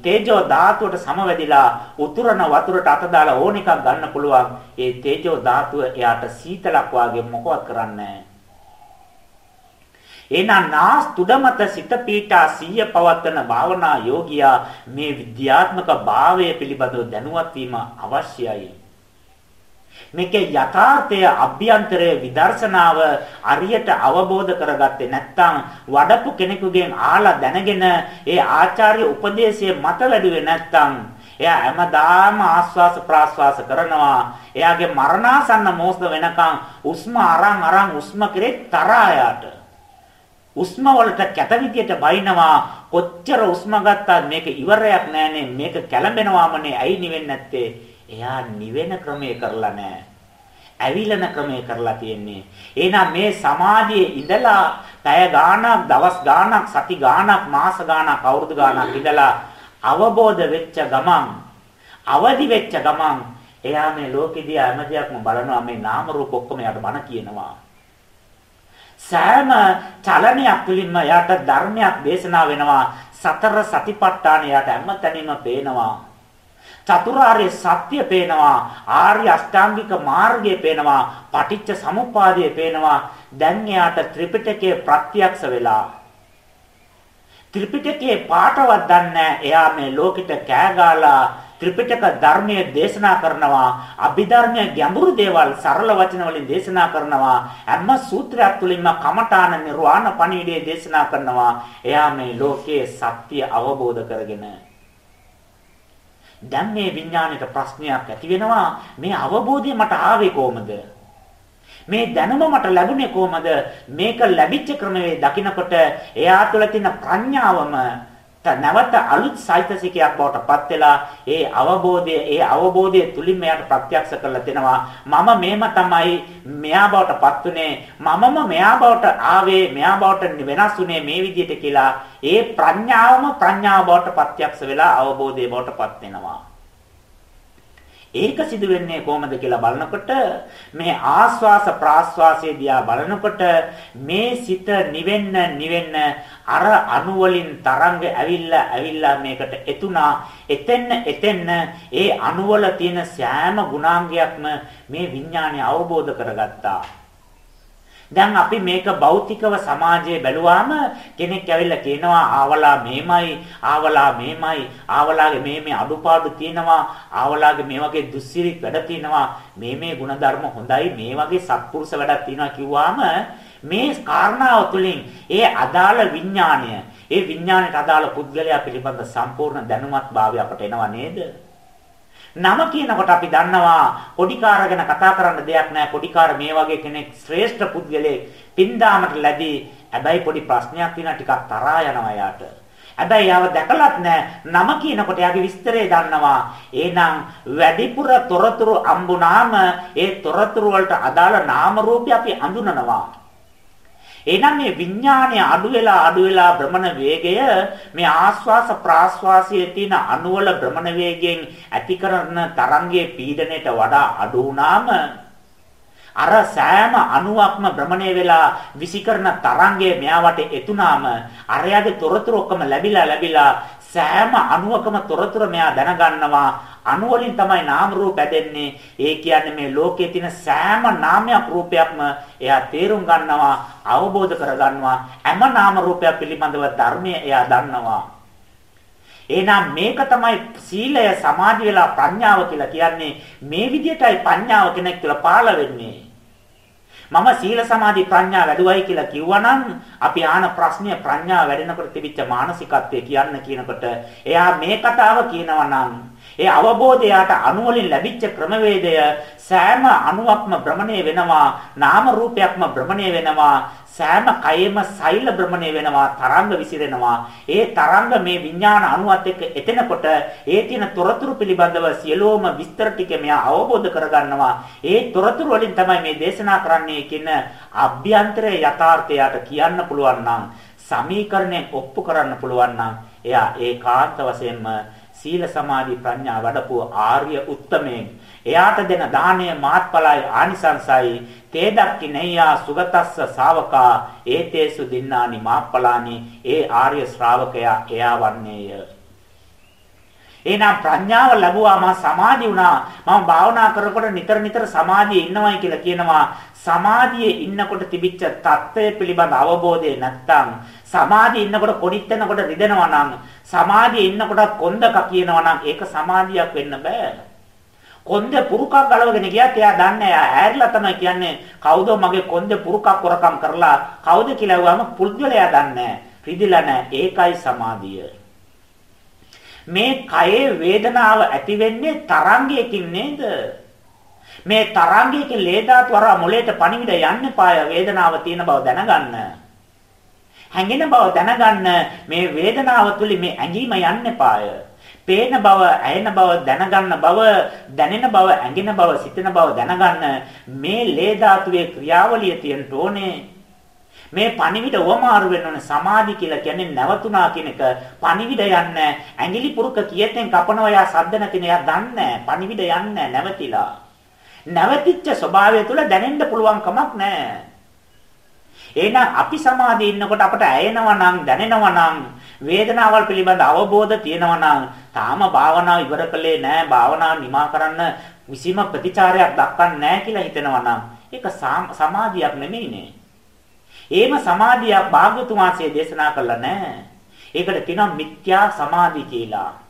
තේජෝ ධාතුවට සමවැදිලා උතුරන වතුරට අත දාලා ඕන එකක් ගන්න පුළුවන්. ඒ තේජෝ ධාතුව එයාට සීතලක් වාගේ මොකවත් කරන්නේ එහෙනම් නාස් තුඩමත සිත පීඨා සිය පවත්තන භාවනා යෝගියා මේ විද්‍යාත්මක භාවය පිළිබඳව දැනුවත් වීම අවශ්‍යයි. මේකේ යථාර්ථය අභ්‍යන්තරයේ විදර්ශනාව අරියට අවබෝධ කරගත්තේ නැත්නම් වඩපු කෙනෙකුගෙන් ආලා දැනගෙන ඒ ආචාර්ය උපදේශය මත වැඩුවේ නැත්නම් එයා හැමදාම ආස්වාස ප්‍රාස්වාස කරනවා. එයාගේ මරණාසන්න මොහොත වෙනකන් උස්ම අරන් අරන් උස්ම කෙරේ තරහායට උස්ම වලට කැත විදියට බයිනවා. කොච්චර උස්ම ගත්තත් මේක ඉවරයක් නෑනේ. මේක කැළඹෙනවාමනේ. ඇයි නිවෙන්නේ නැත්තේ? එයා නිවෙන ක්‍රමය කරලා නැහැ. ඇවිලන ක්‍රමය කරලා තියෙන්නේ. එහෙනම් මේ සමාධියේ ඉඳලා පැය ගාණක්, දවස් ගාණක්, සති ගාණක්, මාස ගාණක්, අවුරුදු ගාණක් ඉඳලා අවබෝධ වෙච්ච ගමන්, අවදි වෙච්ච ගමන් එයා මේ ලෝකෙදී හැම දෙයක්ම බලනවා මේ නාම රූප ඔක්කොම යාට බණ කියනවා. සෑම චලනයක් තුළින්ම යාට ධර්මයක් දේශනා වෙනවා. සතර සතිපට්ඨාන යාට හැමතැනම පේනවා. චතුරාර්ය සත්‍ය පේනවා ආර්ය අෂ්ටාංගික මාර්ගය පේනවා පටිච්ච සමුප්පාදය පේනවා. දැන් එයාට ත්‍රිපිටකයේ ප්‍රත්‍යක්ෂ වෙලා. ත්‍රිපිටකයේ පාඨවත් දන්නේ එයා මේ ලෝකෙට කෑගාලා ත්‍රිපිටක ධර්මයේ දේශනා කරනවා අභිධර්මයේ ගැඹුරු දේවල් සරල වචන වලින් දේශනා කරනවා හැම සූත්‍රයක් තුළින්ම කමඨාන නිර්වාණ පණිවිඩය දේශනා කරනවා. එයා මේ ලෝකයේ සත්‍ය අවබෝධ කරගෙන දැන් මේ විඥාණයට ප්‍රශ්නයක් ඇති වෙනවා. මේ අවබෝධය මට ආවේ කොහමද? මේ දැනුම මට ලැබුණේ කොහමද? මේක ලැබිච්ච ක්‍රමවේ දකිනකොට එයා තුළ තියෙන ප්‍රඥාවම නැවත අලුත් සයිතසිකයක් බවට පත් වෙලා ඒ අවබෝධය ඒ අවබෝධය තුලින් මෙයාට ප්‍රත්‍යක්ෂ කරලා දෙනවා. මම මේම තමයි මෙයා බවට පත් උනේ. මමම මෙයා බවට ආවේ මෙයා බවට වෙනස් උනේ මේ විදිහට කියලා ඒ ප්‍රඥාවම ප්‍රඥාව බවට ප්‍රත්‍යක්ෂ වෙලා අවබෝධය බවට පත් වෙනවා. ඒක සිදු වෙන්නේ කොහොමද කියලා බලනකොට මේ ආස්වාස ප්‍රාස්වාසයේ දිහා බලනකොට මේ සිත නිවෙන්න නිවෙන්න අර අණු වලින් තරංග ඇවිල්ලා ඇවිල්ලා මේකට එතුණා. එතෙන්න එතෙන්න ඒ අණු වල තියෙන සෑම ගුණාංගයක්ම මේ විඥානය අවබෝධ කරගත්තා. දැන් අපි මේක භෞතිකව සමාජයේ බැලුවාම කෙනෙක් ඇවිල්ලා කියනවා ආවලා මේමයි ආවලා මේමයි ආවලාගේ මේ මේ අඩුපාඩු තියෙනවා ආවලාගේ මේ වගේ දුස්සිරිත් වැඩ තියෙනවා මේ මේ ಗುಣධර්ම හොඳයි මේ වගේ සත්පුරුෂ වැඩක් තියෙනවා කිව්වාම මේ කාරණාව තුළින් ඒ අදාළ විඥාණය ඒ විඥාණයට අදාළ පුද්ගලයා පිළිබඳ සම්පූර්ණ දැනුමත් භාවය අපට එනවා නේද? නම කියනකොට අපි දන්නවා කොඩිකාර ගැන කතා කරන්න දෙයක් නැහැ. කොඩිකාර මේ වගේ කෙනෙක් ශ්‍රේෂ්ඨ පුද්ගලයෙක් පින්දාමට ලැබී හැබැයි පොඩි ප්‍රශ්නයක් තියෙනවා ටිකක් තරහා යනවා යාට. හැබැයි යාව දැකලත් නැහැ. නම කියනකොට යාගේ විස්තරය දන්නවා. එහෙනම් වැඩිපුර තොරතුරු අම්බුනාම ඒ තොරතුරු වලට අදාළ නාම රූපي අපි අඳුනනවා. එහෙනම් මේ විඥානය අඩු වෙලා අඩු වෙලා භ්‍රමණ වේගය මේ ආස්වාස ප්‍රාස්වාසයේ තියෙන අණුවල භ්‍රමණ වේගයෙන් ඇති කරන තරංගයේ පීඩනයට වඩා අඩු වුණාම අර සෑම අණුවක්ම භ්‍රමණය වෙලා විසිකරන තරංගය මෙයාවට එතුණාම අරයාගේ තොරතුරු ඔක්කොම ලැබිලා ලැබිලා සෑම අණුවකම තොරතුරු මෙයා දැනගන්නවා අණු වලින් තමයි නාම රූප හැදෙන්නේ. ඒ කියන්නේ මේ ලෝකයේ තියෙන සෑම නාමයක් රූපයක්ම එයා තේරුම් ගන්නවා, අවබෝධ කරගන්නවා. හැම නාම රූපයක් පිළිබඳව ධර්මය එයා දන්නවා. එහෙනම් මේක තමයි සීලය සමාධි වෙලා ප්‍රඥාව කියලා කියන්නේ මේ විදිහටයි ප්‍රඥාව කෙනෙක් තුළ පාළ වෙන්නේ. මම සීල සමාධි ප්‍රඥා වැඩුවයි කියලා කිව්වනම් අපි ආන ප්‍රශ්නය ප්‍රඥා වැඩෙනකොට තිබිච්ච මානසිකත්වය කියන්න කියනකොට එයා මේ කතාව කියනවා නම් ඒ අවබෝධයට අණුවලින් ලැබිච්ච ක්‍රමවේදය සෑම අණුවක්ම භ්‍රමණය වෙනවා නාම රූපයක්ම භ්‍රමණය වෙනවා සෑම කයෙම සෛල භ්‍රමණය වෙනවා තරංග විසිරෙනවා. ඒ තරංග මේ විඥාන අණුවත් එක්ක එතෙනකොට ඒ තියෙන තොරතුරු පිළිබඳව සියලුම විස්තර ටික මෙයා අවබෝධ කරගන්නවා. ඒ තොරතුරු වලින් තමයි මේ දේශනා කරන්නේ කියන අභ්‍යන්තරයේ යථාර්ථයට කියන්න පුළුවන් නම් සමීකරණයෙන් ඔප්පු කරන්න පුළුවන් නම් එයා ඒකාන්ත වශයෙන්ම සීල සමාධි ප්‍රඥා වඩපු ආර්ය උත්තමයෙන්. එයාට දෙන දාණය මාත්පලයි ආනිසංසයි. තේදක්කි නෙය්‍යා සුගතස්ස ශාවකා. ඒතේසු දින්නානි මාප්පලානි ඒ ආර්ය ශ්‍රාවකයා එයා වන්නේය. එහෙනම් ප්‍රඥාව ලැබුවා මම සමාධි වුණා. මම භාවනා කරනකොට නිතර නිතර සමාධියේ ඉන්නවයි කියලා කියනවා. සමාධියේ ඉන්නකොට තිබිච්ච தත්ත්වය පිළිබඳ අවබෝධය නැත්තම් සමාධියේ ඉන්නකොට කොනිත් වෙනකොට රිදෙනවා නම් සමාධියේ ඉන්නකොට කොන්දක කියනවා නම් ඒක සමාධියක් වෙන්න බෑ. කොන්ද පුරුකක් ගලවගෙන ගියත් එයා දන්නේ එයා ඈරිලා තමයි කියන්නේ කවුද මගේ කොන්ද පුරුකක් කරකම් කරලා කවුද කියලා වුවම පුද්ගලයා දන්නේ රිදිලා නැහැ. ඒකයි සමාධිය. මේ කයේ වේදනාව ඇති වෙන්නේ තරංගයකින් නේද? මේ තරංගයකින් ලේ ධාතු වර මොලේට පණිවිඩ යන්න පාය වේදනාව තියෙන බව දැනගන්න. හැඟෙන බව දැනගන්න මේ වේදනාව තුලින් මේ ඇඟීම යන්න එපාය. පේන බව, ඇයෙන බව දැනගන්න බව, දැනෙන බව, ඇඟෙන බව, සිතෙන බව දැනගන්න මේ ලේ ධාතුවේ ක්‍රියාවලිය තියෙන්න ඕනේ. මේ පණිවිඩ වමාරු වෙන්න ඕනේ සමාධි කියලා කියන්නේ නැවතුණා කියන එක පණිවිඩ යන්නේ ඇඟිලි පුරුක කියතෙන් කපනවා යා සද්ද නැතිනේ යා දන්නේ පණිවිඩ යන්නේ නැවතිලා නැවතිච්ච ස්වභාවය තුල දැනෙන්න පුළුවන් කමක් නැහැ එහෙනම් අපි සමාධියේ ඉන්නකොට අපට ඇයෙනවා නම් දැනෙනවා නම් වේදනාවල් පිළිබඳ අවබෝධ තියෙනවා නම් තාම භාවනාව ඉවර කළේ නැහැ භාවනාව නිමා කරන්න කිසිම ප්‍රතිචාරයක් දක්වන්නේ නැහැ කියලා හිතනවා නම් ඒක සමාධියක් නෙමෙයිනේ. ඒම සමාධියක් භාග්‍යතුන් වහන්සේ දේශනා කළා නැහැ. ඒකට කියනවා මිත්‍යා සමාධි කියලා.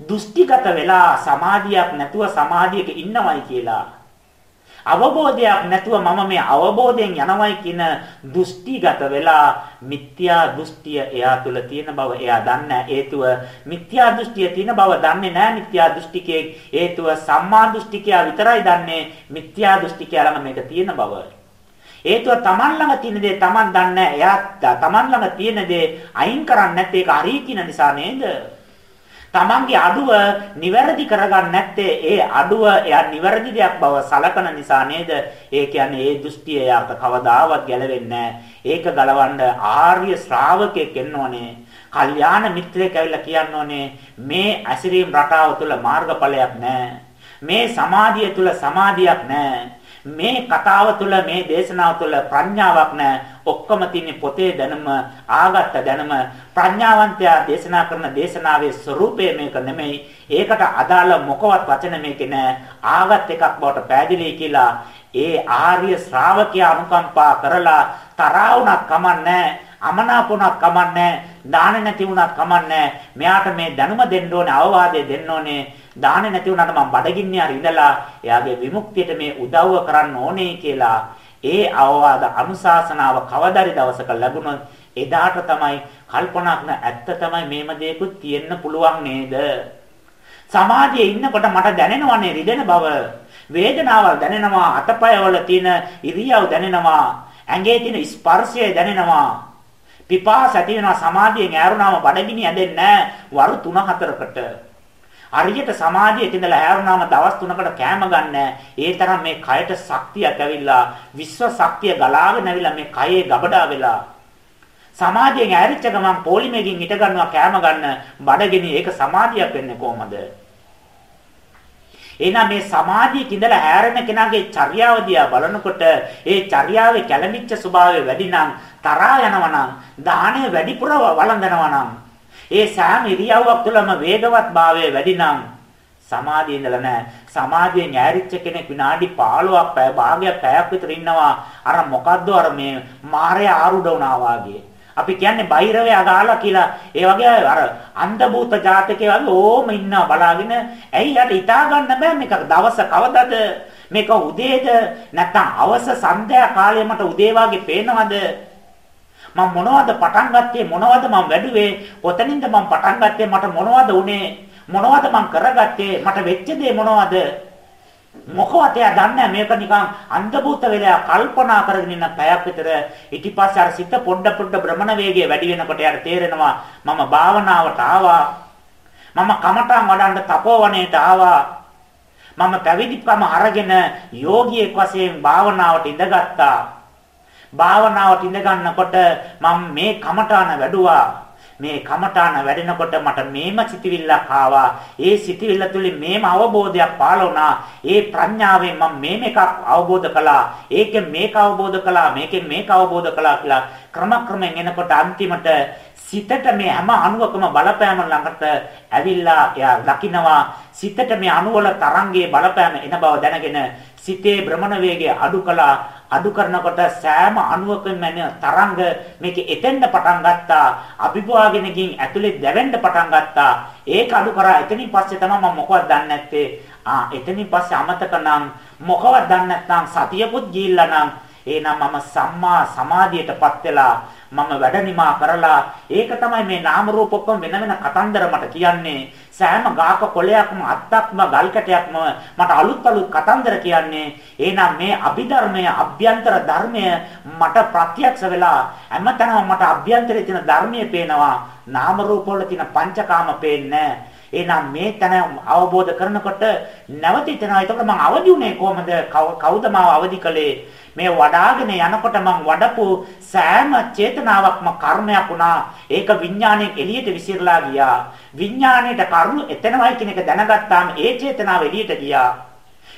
දෘෂ්ටිගත වෙලා සමාධියක් නැතුව සමාධියක ඉන්නවයි කියලා. අවබෝධයක් නැතුව මම මේ අවබෝධයෙන් යනවයි කියන දෘෂ්ටිගත වෙලා මිත්‍යා දෘෂ්ටිය එයා තුල තියෙන බව එයා දන්නේ හේතුව මිත්‍යා දෘෂ්ටිය තියෙන බව දන්නේ නැහැ මිත්‍යා දෘෂ්ටිකේ හේතුව සම්මා දෘෂ්ටිකයා විතරයි දන්නේ මිත්‍යා දෘෂ්ටිකයා ළඟ මේක තියෙන බව හේතුව Taman ළඟ තියෙන දේ Taman දන්නේ එයා Taman ළඟ තියෙන දේ අයින් කරන්නේ නැත්te ඒක හරි කියන නිසා නේද? Tamanගේ අඩුව නිවැරදි කරගන්න නැත්තේ ඒ අඩුව එයා නිවැරදි දෙයක් බව සලකන නිසා නේද? ඒ කියන්නේ ඒ දෘෂ්ටිය එයාට කවදාවත් ගැලවෙන්නේ ඒක ගලවන්න ආර්ය ශ්‍රාවකෙක් එන්න ඕනේ. කල්යාණ මිත්‍රයෙක් ඇවිල්ලා කියන්න ඕනේ මේ ඇසිරීම් රටාව තුළ මාර්ගඵලයක් නැහැ. මේ සමාධිය තුළ සමාධියක් නැහැ. මේ කතාව තුළ මේ දේශනාව තුළ ප්‍රඥාවක් නැහැ. ඔක්කොම තියෙන්නේ පොතේ දැනුම, ආගත්ත දැනුම. ප්‍රඥාවන්තයා දේශනා කරන දේශනාවේ ස්වરૂපය මේක නෙමෙයි. ඒකට අදාළ මොකවත් වචන මේකේ නැහැ. ආගත් එකක් බවට පෑදිලි කියලා ඒ ආර්ය ශ්‍රාවකයා අනුකම්පා කරලා තරහුණක් කමන්නේ අමනාපුණක් කමන්නේ දාන නැති වුණත් කමන්නේ මෙයාට මේ දැනුම දෙන්න ඕනේ අවවාදය දෙන්න ඕනේ දාන්නේ නැති වුණාට මම බඩගින්නේ හරි ඉඳලා එයාගේ විමුක්තියට මේ උදව්ව කරන්න ඕනේ කියලා ඒ අවවාද අනුශාසනාව කවදාරි දවසක ලැබුණොත් එදාට තමයි කල්පනා කරන ඇත්ත තමයි මේම දෙයක්ත් තියෙන්න පුළුවන් නේද? සමාධියේ ඉන්නකොට මට දැනෙනවනේ රිදෙන බව. වේදනාවල් දැනෙනවා අතපයවල තියෙන ඉරියව් දැනෙනවා ඇඟේ තියෙන ස්පර්ශය දැනෙනවා. පිපාස ඇති වෙනවා සමාධියෙන් ඈරුණාම බඩගිනි ඇදෙන්නේ නැහැ වරු 3 4කට හරියට සමාධියට ඉඳලා හැරුණාම දවස් 3කට කෑම ගන්න. ඒ තරම් මේ කයට ශක්තියක් ඇවිල්ලා විශ්ව ශක්තිය ගලාගෙන ඇවිල්ලා මේ කයේ ගබඩා වෙලා. සමාධියෙන් ඇරිච්ච ගමන් පොලිමේකින් හිට ගන්නවා කෑම ගන්න. බඩගිනි ඒක සමාධියක් වෙන්නේ කොහමද? එහෙනම් මේ සමාධියක ඉඳලා හැරෙන කෙනාගේ චර්යාව දිහා බලනකොට ඒ චර්යාවේ කැළඹිච්ච ස්වභාවය වැඩි නම් තරහා යනවා නම් දාහණය වැඩිපුර වළඳනවා නම් ඒ සෑම ඉරියව්වක් තුළම වේගවත් භාවය වැඩි නම් සමාධියේ ඉඳලා නැහැ. සමාධියෙන් ඈරිච්ච කෙනෙක් විනාඩි 15ක් පැය භාගයක් පැයක් විතර ඉන්නවා. අර මොකද්ද අර මේ මාරය ආරුඩ වුණා වාගේ. අපි කියන්නේ බෛරවය අගාලා කියලා. ඒ වගේ අර අන්ධ භූත ජාතකයේ වගේ ඕම ඉන්නවා බලාගෙන. ඇයි යට හිතා ගන්න බෑ මේක දවස කවදද? මේක උදේද නැත්නම් අවස සන්ධ්‍යා කාලේ මට උදේ වාගේ පේනවද? මම මොනවද පටන් ගත්තේ මොනවද මම වැඩුවේ කොතනින්ද මම පටන් ගත්තේ මට මොනවද උනේ මොනවද මම කරගත්තේ මට වෙච්ච දේ මොනවද? මොකවත් එයා දන්නේ මේක නිකන් අන්ධබූත වෙලා කල්පනා කරගෙන ඉන්න පැයක් විතර. ඊට පස්සේ අර සිත පොඩ පොඩ භ්‍රමණ වේගය වැඩි වෙනකොට යාට තේරෙනවා මම භාවනාවට ආවා. මම කමඨං වඩන්න තපෝවනේට ආවා. මම පැවිදිකම අරගෙන යෝගියෙක් වශයෙන් භාවනාවට ඉඳගත්තා. භාවනාවට ඉඳ ගන්නකොට මම මේ කමඨාන වැඩුවා. මේ කමඨාන වැඩෙනකොට මට මේම සිතිවිල්ලක් ආවා. ඒ සිතිවිල්ල තුළින් මේම අවබෝධයක් පහළ වුණා. ඒ ප්‍රඥාවෙන් මම මේම එකක් අවබෝධ කළා. ඒකෙන් මේක අවබෝධ කළා. මේකෙන් මේක අවබෝධ කළා කියලා ක්‍රම ක්‍රමෙන් එනකොට අන්තිමට සිතට මේ හැම අණුවකම බලපෑම ළඟට ඇවිල්ලා එයා දකිනවා සිතට මේ අණුවල තරංගයේ බලපෑම එන බව දැනගෙන සිතේ භ්‍රමණ වේගය අඩු කළා. අඩු කරනකොට සෑම අණුවකම එන තරංග මේක එතෙන්ද පටන් ගත්තා. අභිභවාගෙන ගින් ඇතුලේ දැවෙන්න පටන් ගත්තා. ඒක අඩු කරා. එතනින් පස්සේ තමයි මම මොකවත් දන්නේ නැත්තේ. ආ එතනින් පස්සේ අමතක නම් මොකවත් දන්නේ නැත්නම් සතියකුත් ගිහිල්ලා නම් එහෙනම් මම සම්මා සමාධියටපත් වෙලා මම වැඩ නිමා කරලා ඒක තමයි මේ නාම රූප ඔක්කොම වෙන වෙන කතන්දර මට කියන්නේ සෑම ගාක කොළයක්ම අත්තක්ම ගල් කැටයක්ම මට අලුත් අලුත් කතන්දර කියන්නේ එහෙනම් මේ අභිධර්මය අභ්‍යන්තර ධර්මය මට ප්‍රත්‍යක්ෂ වෙලා හැමතැනම මට අභ්‍යන්තරයේ තියෙන ධර්මයේ පේනවා නාම රූප වල තියෙන පංචකාම පේන්නේ එහෙනම් මේ තැන අවබෝධ කරනකොට නැවතිතනවා. එතකොට මම අවදි උනේ කොහමද? කවුද මාව අවදි කළේ? මේ වඩාගෙන යනකොට මං වඩපු සෑම චේතනාවක්ම කර්මයක් වුණා. ඒක විඥාණයෙන් එළියට විසිරලා ගියා. විඥාණයට කරුණු එතනමයි කියන එක දැනගත්තාම ඒ චේතනාව එළියට ගියා.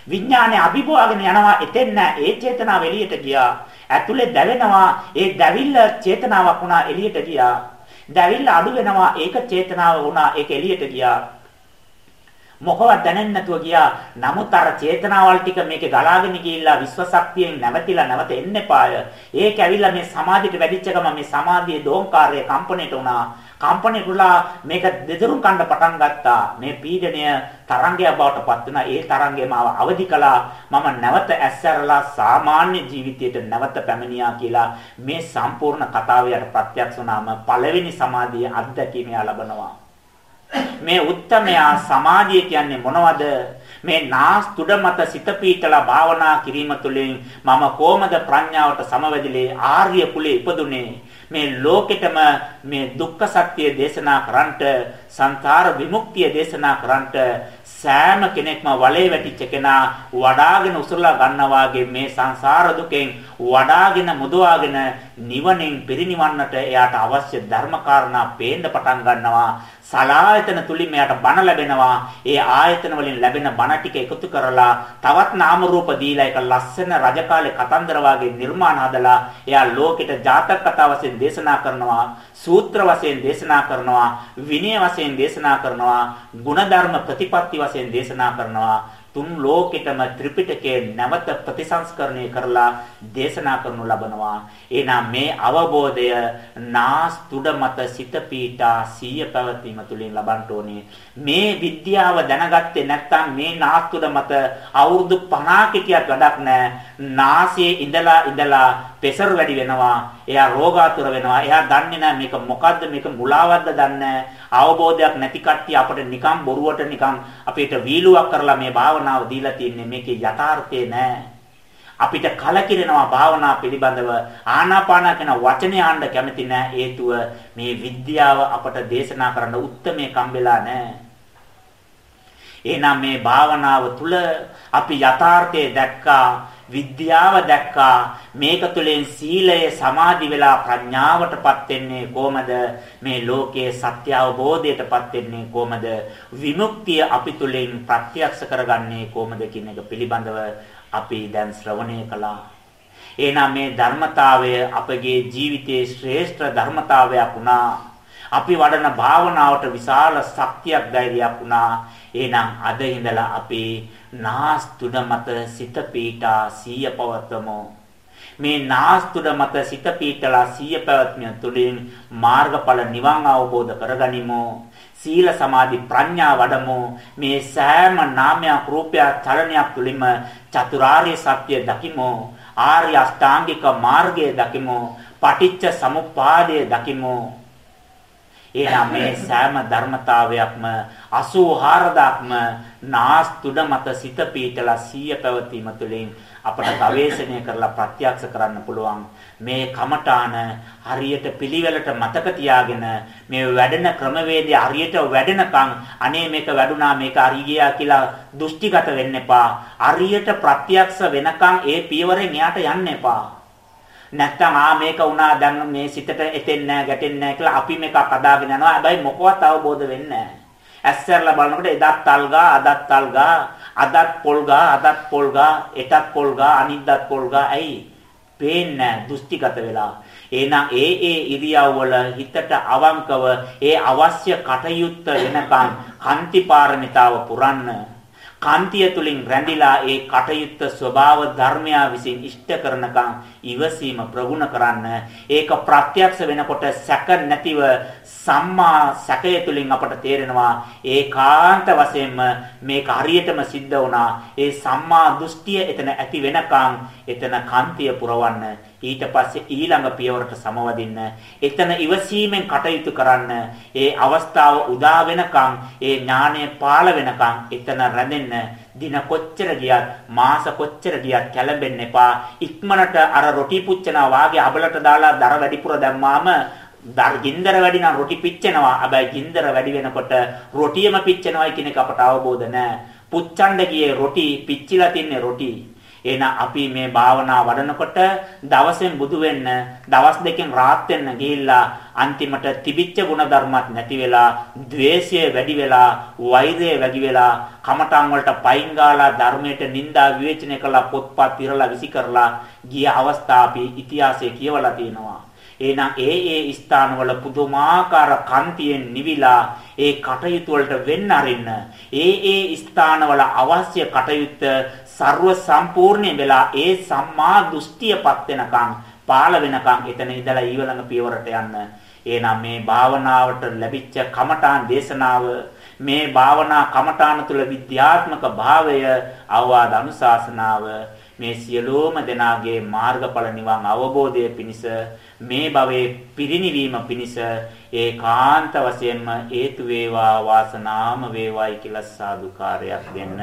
විඥානය අභිභවාගෙන යනවා එතෙන් නෑ ඒ චේතනාව එළියට ගියා. ඇතුලේ දැවෙනවා ඒ දැවිල්ල චේතනාවක් වුණා එළියට ගියා. දැවිල්ල අඩු වෙනවා ඒක චේතනාව වුණා ඒක එළියට ගියා. මොකවත් දැනෙන්නේ නැතුව ගියා. නමුත් අර චේතනාවල් ටික මේකේ ගලාගෙන ගිහිල්ලා විශ්ව ශක්තියෙන් නැවතිලා නැවත එන්න එපාය. ඒක ඇවිල්ලා මේ සමාධියට වැඩිච්ච ගම මේ සමාධියේ දෝංකාරය කම්පණයට උනා. කම්පණය කුලා මේක දෙදරුම් කන්න පටන් ගත්තා. මේ පීඩනය තරංගයක් බවට පත් වුණා. ඒ තරංගය මාව අවදි කළා. මම නැවත ඇස්සරලා සාමාන්‍ය ජීවිතයට නැවත පැමිණියා කියලා මේ සම්පූර්ණ කතාවයට ප්‍රත්‍යක්ෂ වුණාම පළවෙනි සමාධිය අත්දැකීම ලබනවා. මේ උත්තමයා සමාධිය කියන්නේ මොනවද? මේ නාස් තුඩ මත සිත පීඨලා භාවනා කිරීම තුළින් මම කොහොමද ප්‍රඥාවට සමවැදිලේ ආර්ය කුලේ ඉපදුනේ මේ ලෝකෙටම මේ දුක්ඛ සත්‍ය දේශනා කරන්නට සංසාර විමුක්තිය දේශනා කරන්නට සෑම කෙනෙක්ම වලේ වැටිච්ච කෙනා වඩාගෙන උසුරලා ගන්නවා මේ සංසාර දුකෙන් වඩාගෙන මුදවාගෙන නිවනෙන් පිරිනිවන්නට එයාට අවශ්‍ය ධර්ම කාරණා පේන්න පටන් ගන්නවා සලායතන තුලින් මෙයාට බණ ලැබෙනවා. ඒ ආයතන වලින් ලැබෙන බණ ටික එකතු කරලා තවත් නාම රූප දීලා එක ලස්සන රජකාලේ කතන්දර වාගේ නිර්මාණ හදලා එයා ලෝකෙට ජාතක කතා වශයෙන් දේශනා කරනවා. සූත්‍ර වශයෙන් දේශනා කරනවා. විනය වශයෙන් දේශනා කරනවා. ಗುಣධර්ම ප්‍රතිපත්ති වශයෙන් දේශනා කරනවා. තුන් ලෝකෙටම ත්‍රිපිටකය නැවත ප්‍රතිසංස්කරණය කරලා දේශනා කරනු ලබනවා. එහෙනම් මේ අවබෝධය නාස් තුඩ මත සිත පීඨා සීය පැවතීම තුලින් ලබන්න ඕනේ. මේ විද්‍යාව දැනගත්තේ නැත්නම් මේ නාස් තුඩ මත අවුරුදු 50 කිටියක් වැඩක් නැහැ. නාසයේ ඉඳලා ඉඳලා ප්‍රෙෂර් වැඩි වෙනවා. එයා රෝගාතුර වෙනවා. එයා දන්නේ නැහැ මේක මොකද්ද මේක මුලාවක්ද දන්නේ අවබෝධයක් නැති කට්ටිය අපිට නිකම් බොරුවට නිකම් අපිට වීලුවක් කරලා මේ භාවනාව දීලා තින්නේ මේකේ යථාර්ථය නැහැ. අපිට කලකිරෙනවා භාවනා පිළිබඳව ආනාපාන කියන වචනේ ආන්න කැමති නැහැ හේතුව මේ විද්‍යාව අපට දේශනා කරන්න උත්තරමේ කම්බෙලා නැහැ. එහෙනම් මේ භාවනාව තුල අපි යථාර්ථය දැක්කා විද්‍යාව දැක්කා. මේක තුළින් සීලය සමාධි වෙලා ප්‍රඥාවටපත් වෙන්නේ කොහමද? මේ ලෝකයේ සත්‍ය අවබෝධයටපත් වෙන්නේ කොහමද? විමුක්තිය අපි තුළින් ප්‍රත්‍යක්ෂ කරගන්නේ කොහමද කියන එක පිළිබඳව අපි දැන් ශ්‍රවණය කළා. එහෙනම් මේ ධර්මතාවය අපගේ ජීවිතයේ ශ්‍රේෂ්ඨ ධර්මතාවයක් වුණා. අපි වඩන භාවනාවට විශාල ශක්තියක් ධෛර්යයක් වුණා. එහෙනම් අද ඉඳලා අපි නාස් තුඩ මත සිත පීඨා සීය පවත්වමු. මේ නාස් තුඩ මත සිත පීඨලා සීය පැවැත්ම තුළින් මාර්ගඵල නිවන් අවබෝධ කරගනිමු. සීල සමාධි ප්‍රඥා වඩමු. මේ සෑම නාමයක් රූපයක් චලනයක් තුලින්ම චතුරාර්ය සත්‍ය දකිමු. ආර්ය අෂ්ටාංගික මාර්ගය දකිමු. පටිච්ච සමුප්පාදය දකිමු. එහෙනම් මේ සෑම ධර්මතාවයක්ම 84000ක්ම නාස් තුඩ මත සිත පීඨලා සීය පැවතීම තුළින් අපට ගවේෂණය කරලා ප්‍රත්‍යක්ෂ කරන්න පුළුවන්. මේ කමඨාන හරියට පිළිවෙලට මතක තියාගෙන මේ වැඩෙන ක්‍රමවේදය හරියට වැඩෙනකන් අනේ මේක වැඩුණා මේක හරි ගියා කියලා දෘෂ්ටිගත වෙන්න එපා. හරියට ප්‍රත්‍යක්ෂ වෙනකන් ඒ පියවරෙන් එයාට යන්න එපා. නැත්තම් ආ මේක වුණා දැන් මේ සිතට එතෙන්නේ නැහැ ගැටෙන්නේ නැහැ කියලා අපි මේක අදාගෙන යනවා. හැබැයි මොකවත් අවබෝධ වෙන්නේ නැහැ. ඇස්සරලා බලනකොට එදත් තල්ගා අදත් තල්ගා අදත් පොල්ගා අදත් පොල්ගා එටත් පොල්ගා අනිද්දත් පොල්ගා ඇයි පේන්නේ දෘෂ්ටිගත වෙලා එහෙනම් ඒ ඒ ඉරියව් වල හිතට අවංකව ඒ අවශ්‍ය කටයුත්ත වෙනකන් කන්තිපාරමිතාව පුරන්න කාන්තිය තුලින් රැඳිලා ඒ කටයුත්ත ස්වභාව ධර්මයා විසින් ඉෂ්ට කරනකම් ඉවසීම ප්‍රගුණ කරන්න. ඒක ප්‍රත්‍යක්ෂ වෙනකොට සැක නැතිව සම්මා සැකය තුලින් අපට තේරෙනවා ඒකාන්ත වශයෙන්ම මේක හරියටම සිද්ධ වුණා. ඒ සම්මා දෘෂ්ටිය එතන ඇති වෙනකම් එතන කාන්තිය පුරවන්න. ඊට පස්සේ ඊළඟ පියවරට සමවදින්න. එතන ඉවසීමෙන් කටයුතු කරන්න. ඒ අවස්ථාව උදා වෙනකන් ඒ ඥානය පාළ වෙනකන් එතන රැඳෙන්න. දින කොච්චර ගියත් මාස කොච්චර ගියත් කැළඹෙන්න එපා. ඉක්මනට අර රොටි පුච්චනවා වාගේ අබලට දාලා දර වැඩිපුර දැම්මාම දර ගින්දර වැඩි නම් රොටි පිච්චෙනවා. හැබැයි ගින්දර වැඩි වෙනකොට රොටියම පිච්චෙනවායි කියන එක අපට අවබෝධ නැහැ. පුච්චන්න ගියේ රොටි පිච්චිලා තින්නේ රොටි. එහෙනම් අපි මේ භාවනා වඩනකොට දවසෙන් බුදු වෙන්න දවස් දෙකෙන් රාත් වෙන්න ගිහිල්ලා අන්තිමට තිබිච්ච ಗುಣධර්මත් නැති වෙලා द्वේෂය වැඩි වෙලා වෛරය වැඩි වෙලා කමටන් වලට පයින් ගාලා ධර්මයට නිඳා විවේචනය කළා පොත්පත් ඉරලා විසි කරලා ගිය අවස්ථා අපි ඉතිහාසයේ කියවලා තියෙනවා. එහෙනම් ඒ ඒ ස්ථානවල පුදුමාකාර කන්තියෙන් නිවිලා ඒ කටයුතු වලට වෙන්න අරින්න ඒ ඒ ස්ථානවල අවශ්‍ය කටයුත්ත ਸਰව සම්පූර්ණ වෙලා ඒ සම්මා දෘෂ්ටියපත් වෙනකන් පාළ වෙනකන් එතන ඉඳලා ඊළඟ පියවරට යන්න. එහෙනම් මේ භාවනාවට ලැබිච්ච කමඨාන් දේශනාව මේ භාවනා කමඨාන තුල විද්‍යාත්මක භාවය අවවාද අනුශාසනාව මේ සියලුම දෙනාගේ මාර්ගඵල නිවන් අවබෝධය පිණිස මේ භවයේ පිරිණිවීම පිණිස ඒකාන්ත වශයෙන්ම හේතු වේවා වාසනාම වේවායි කියලා සාදුකාරයක් දෙන්න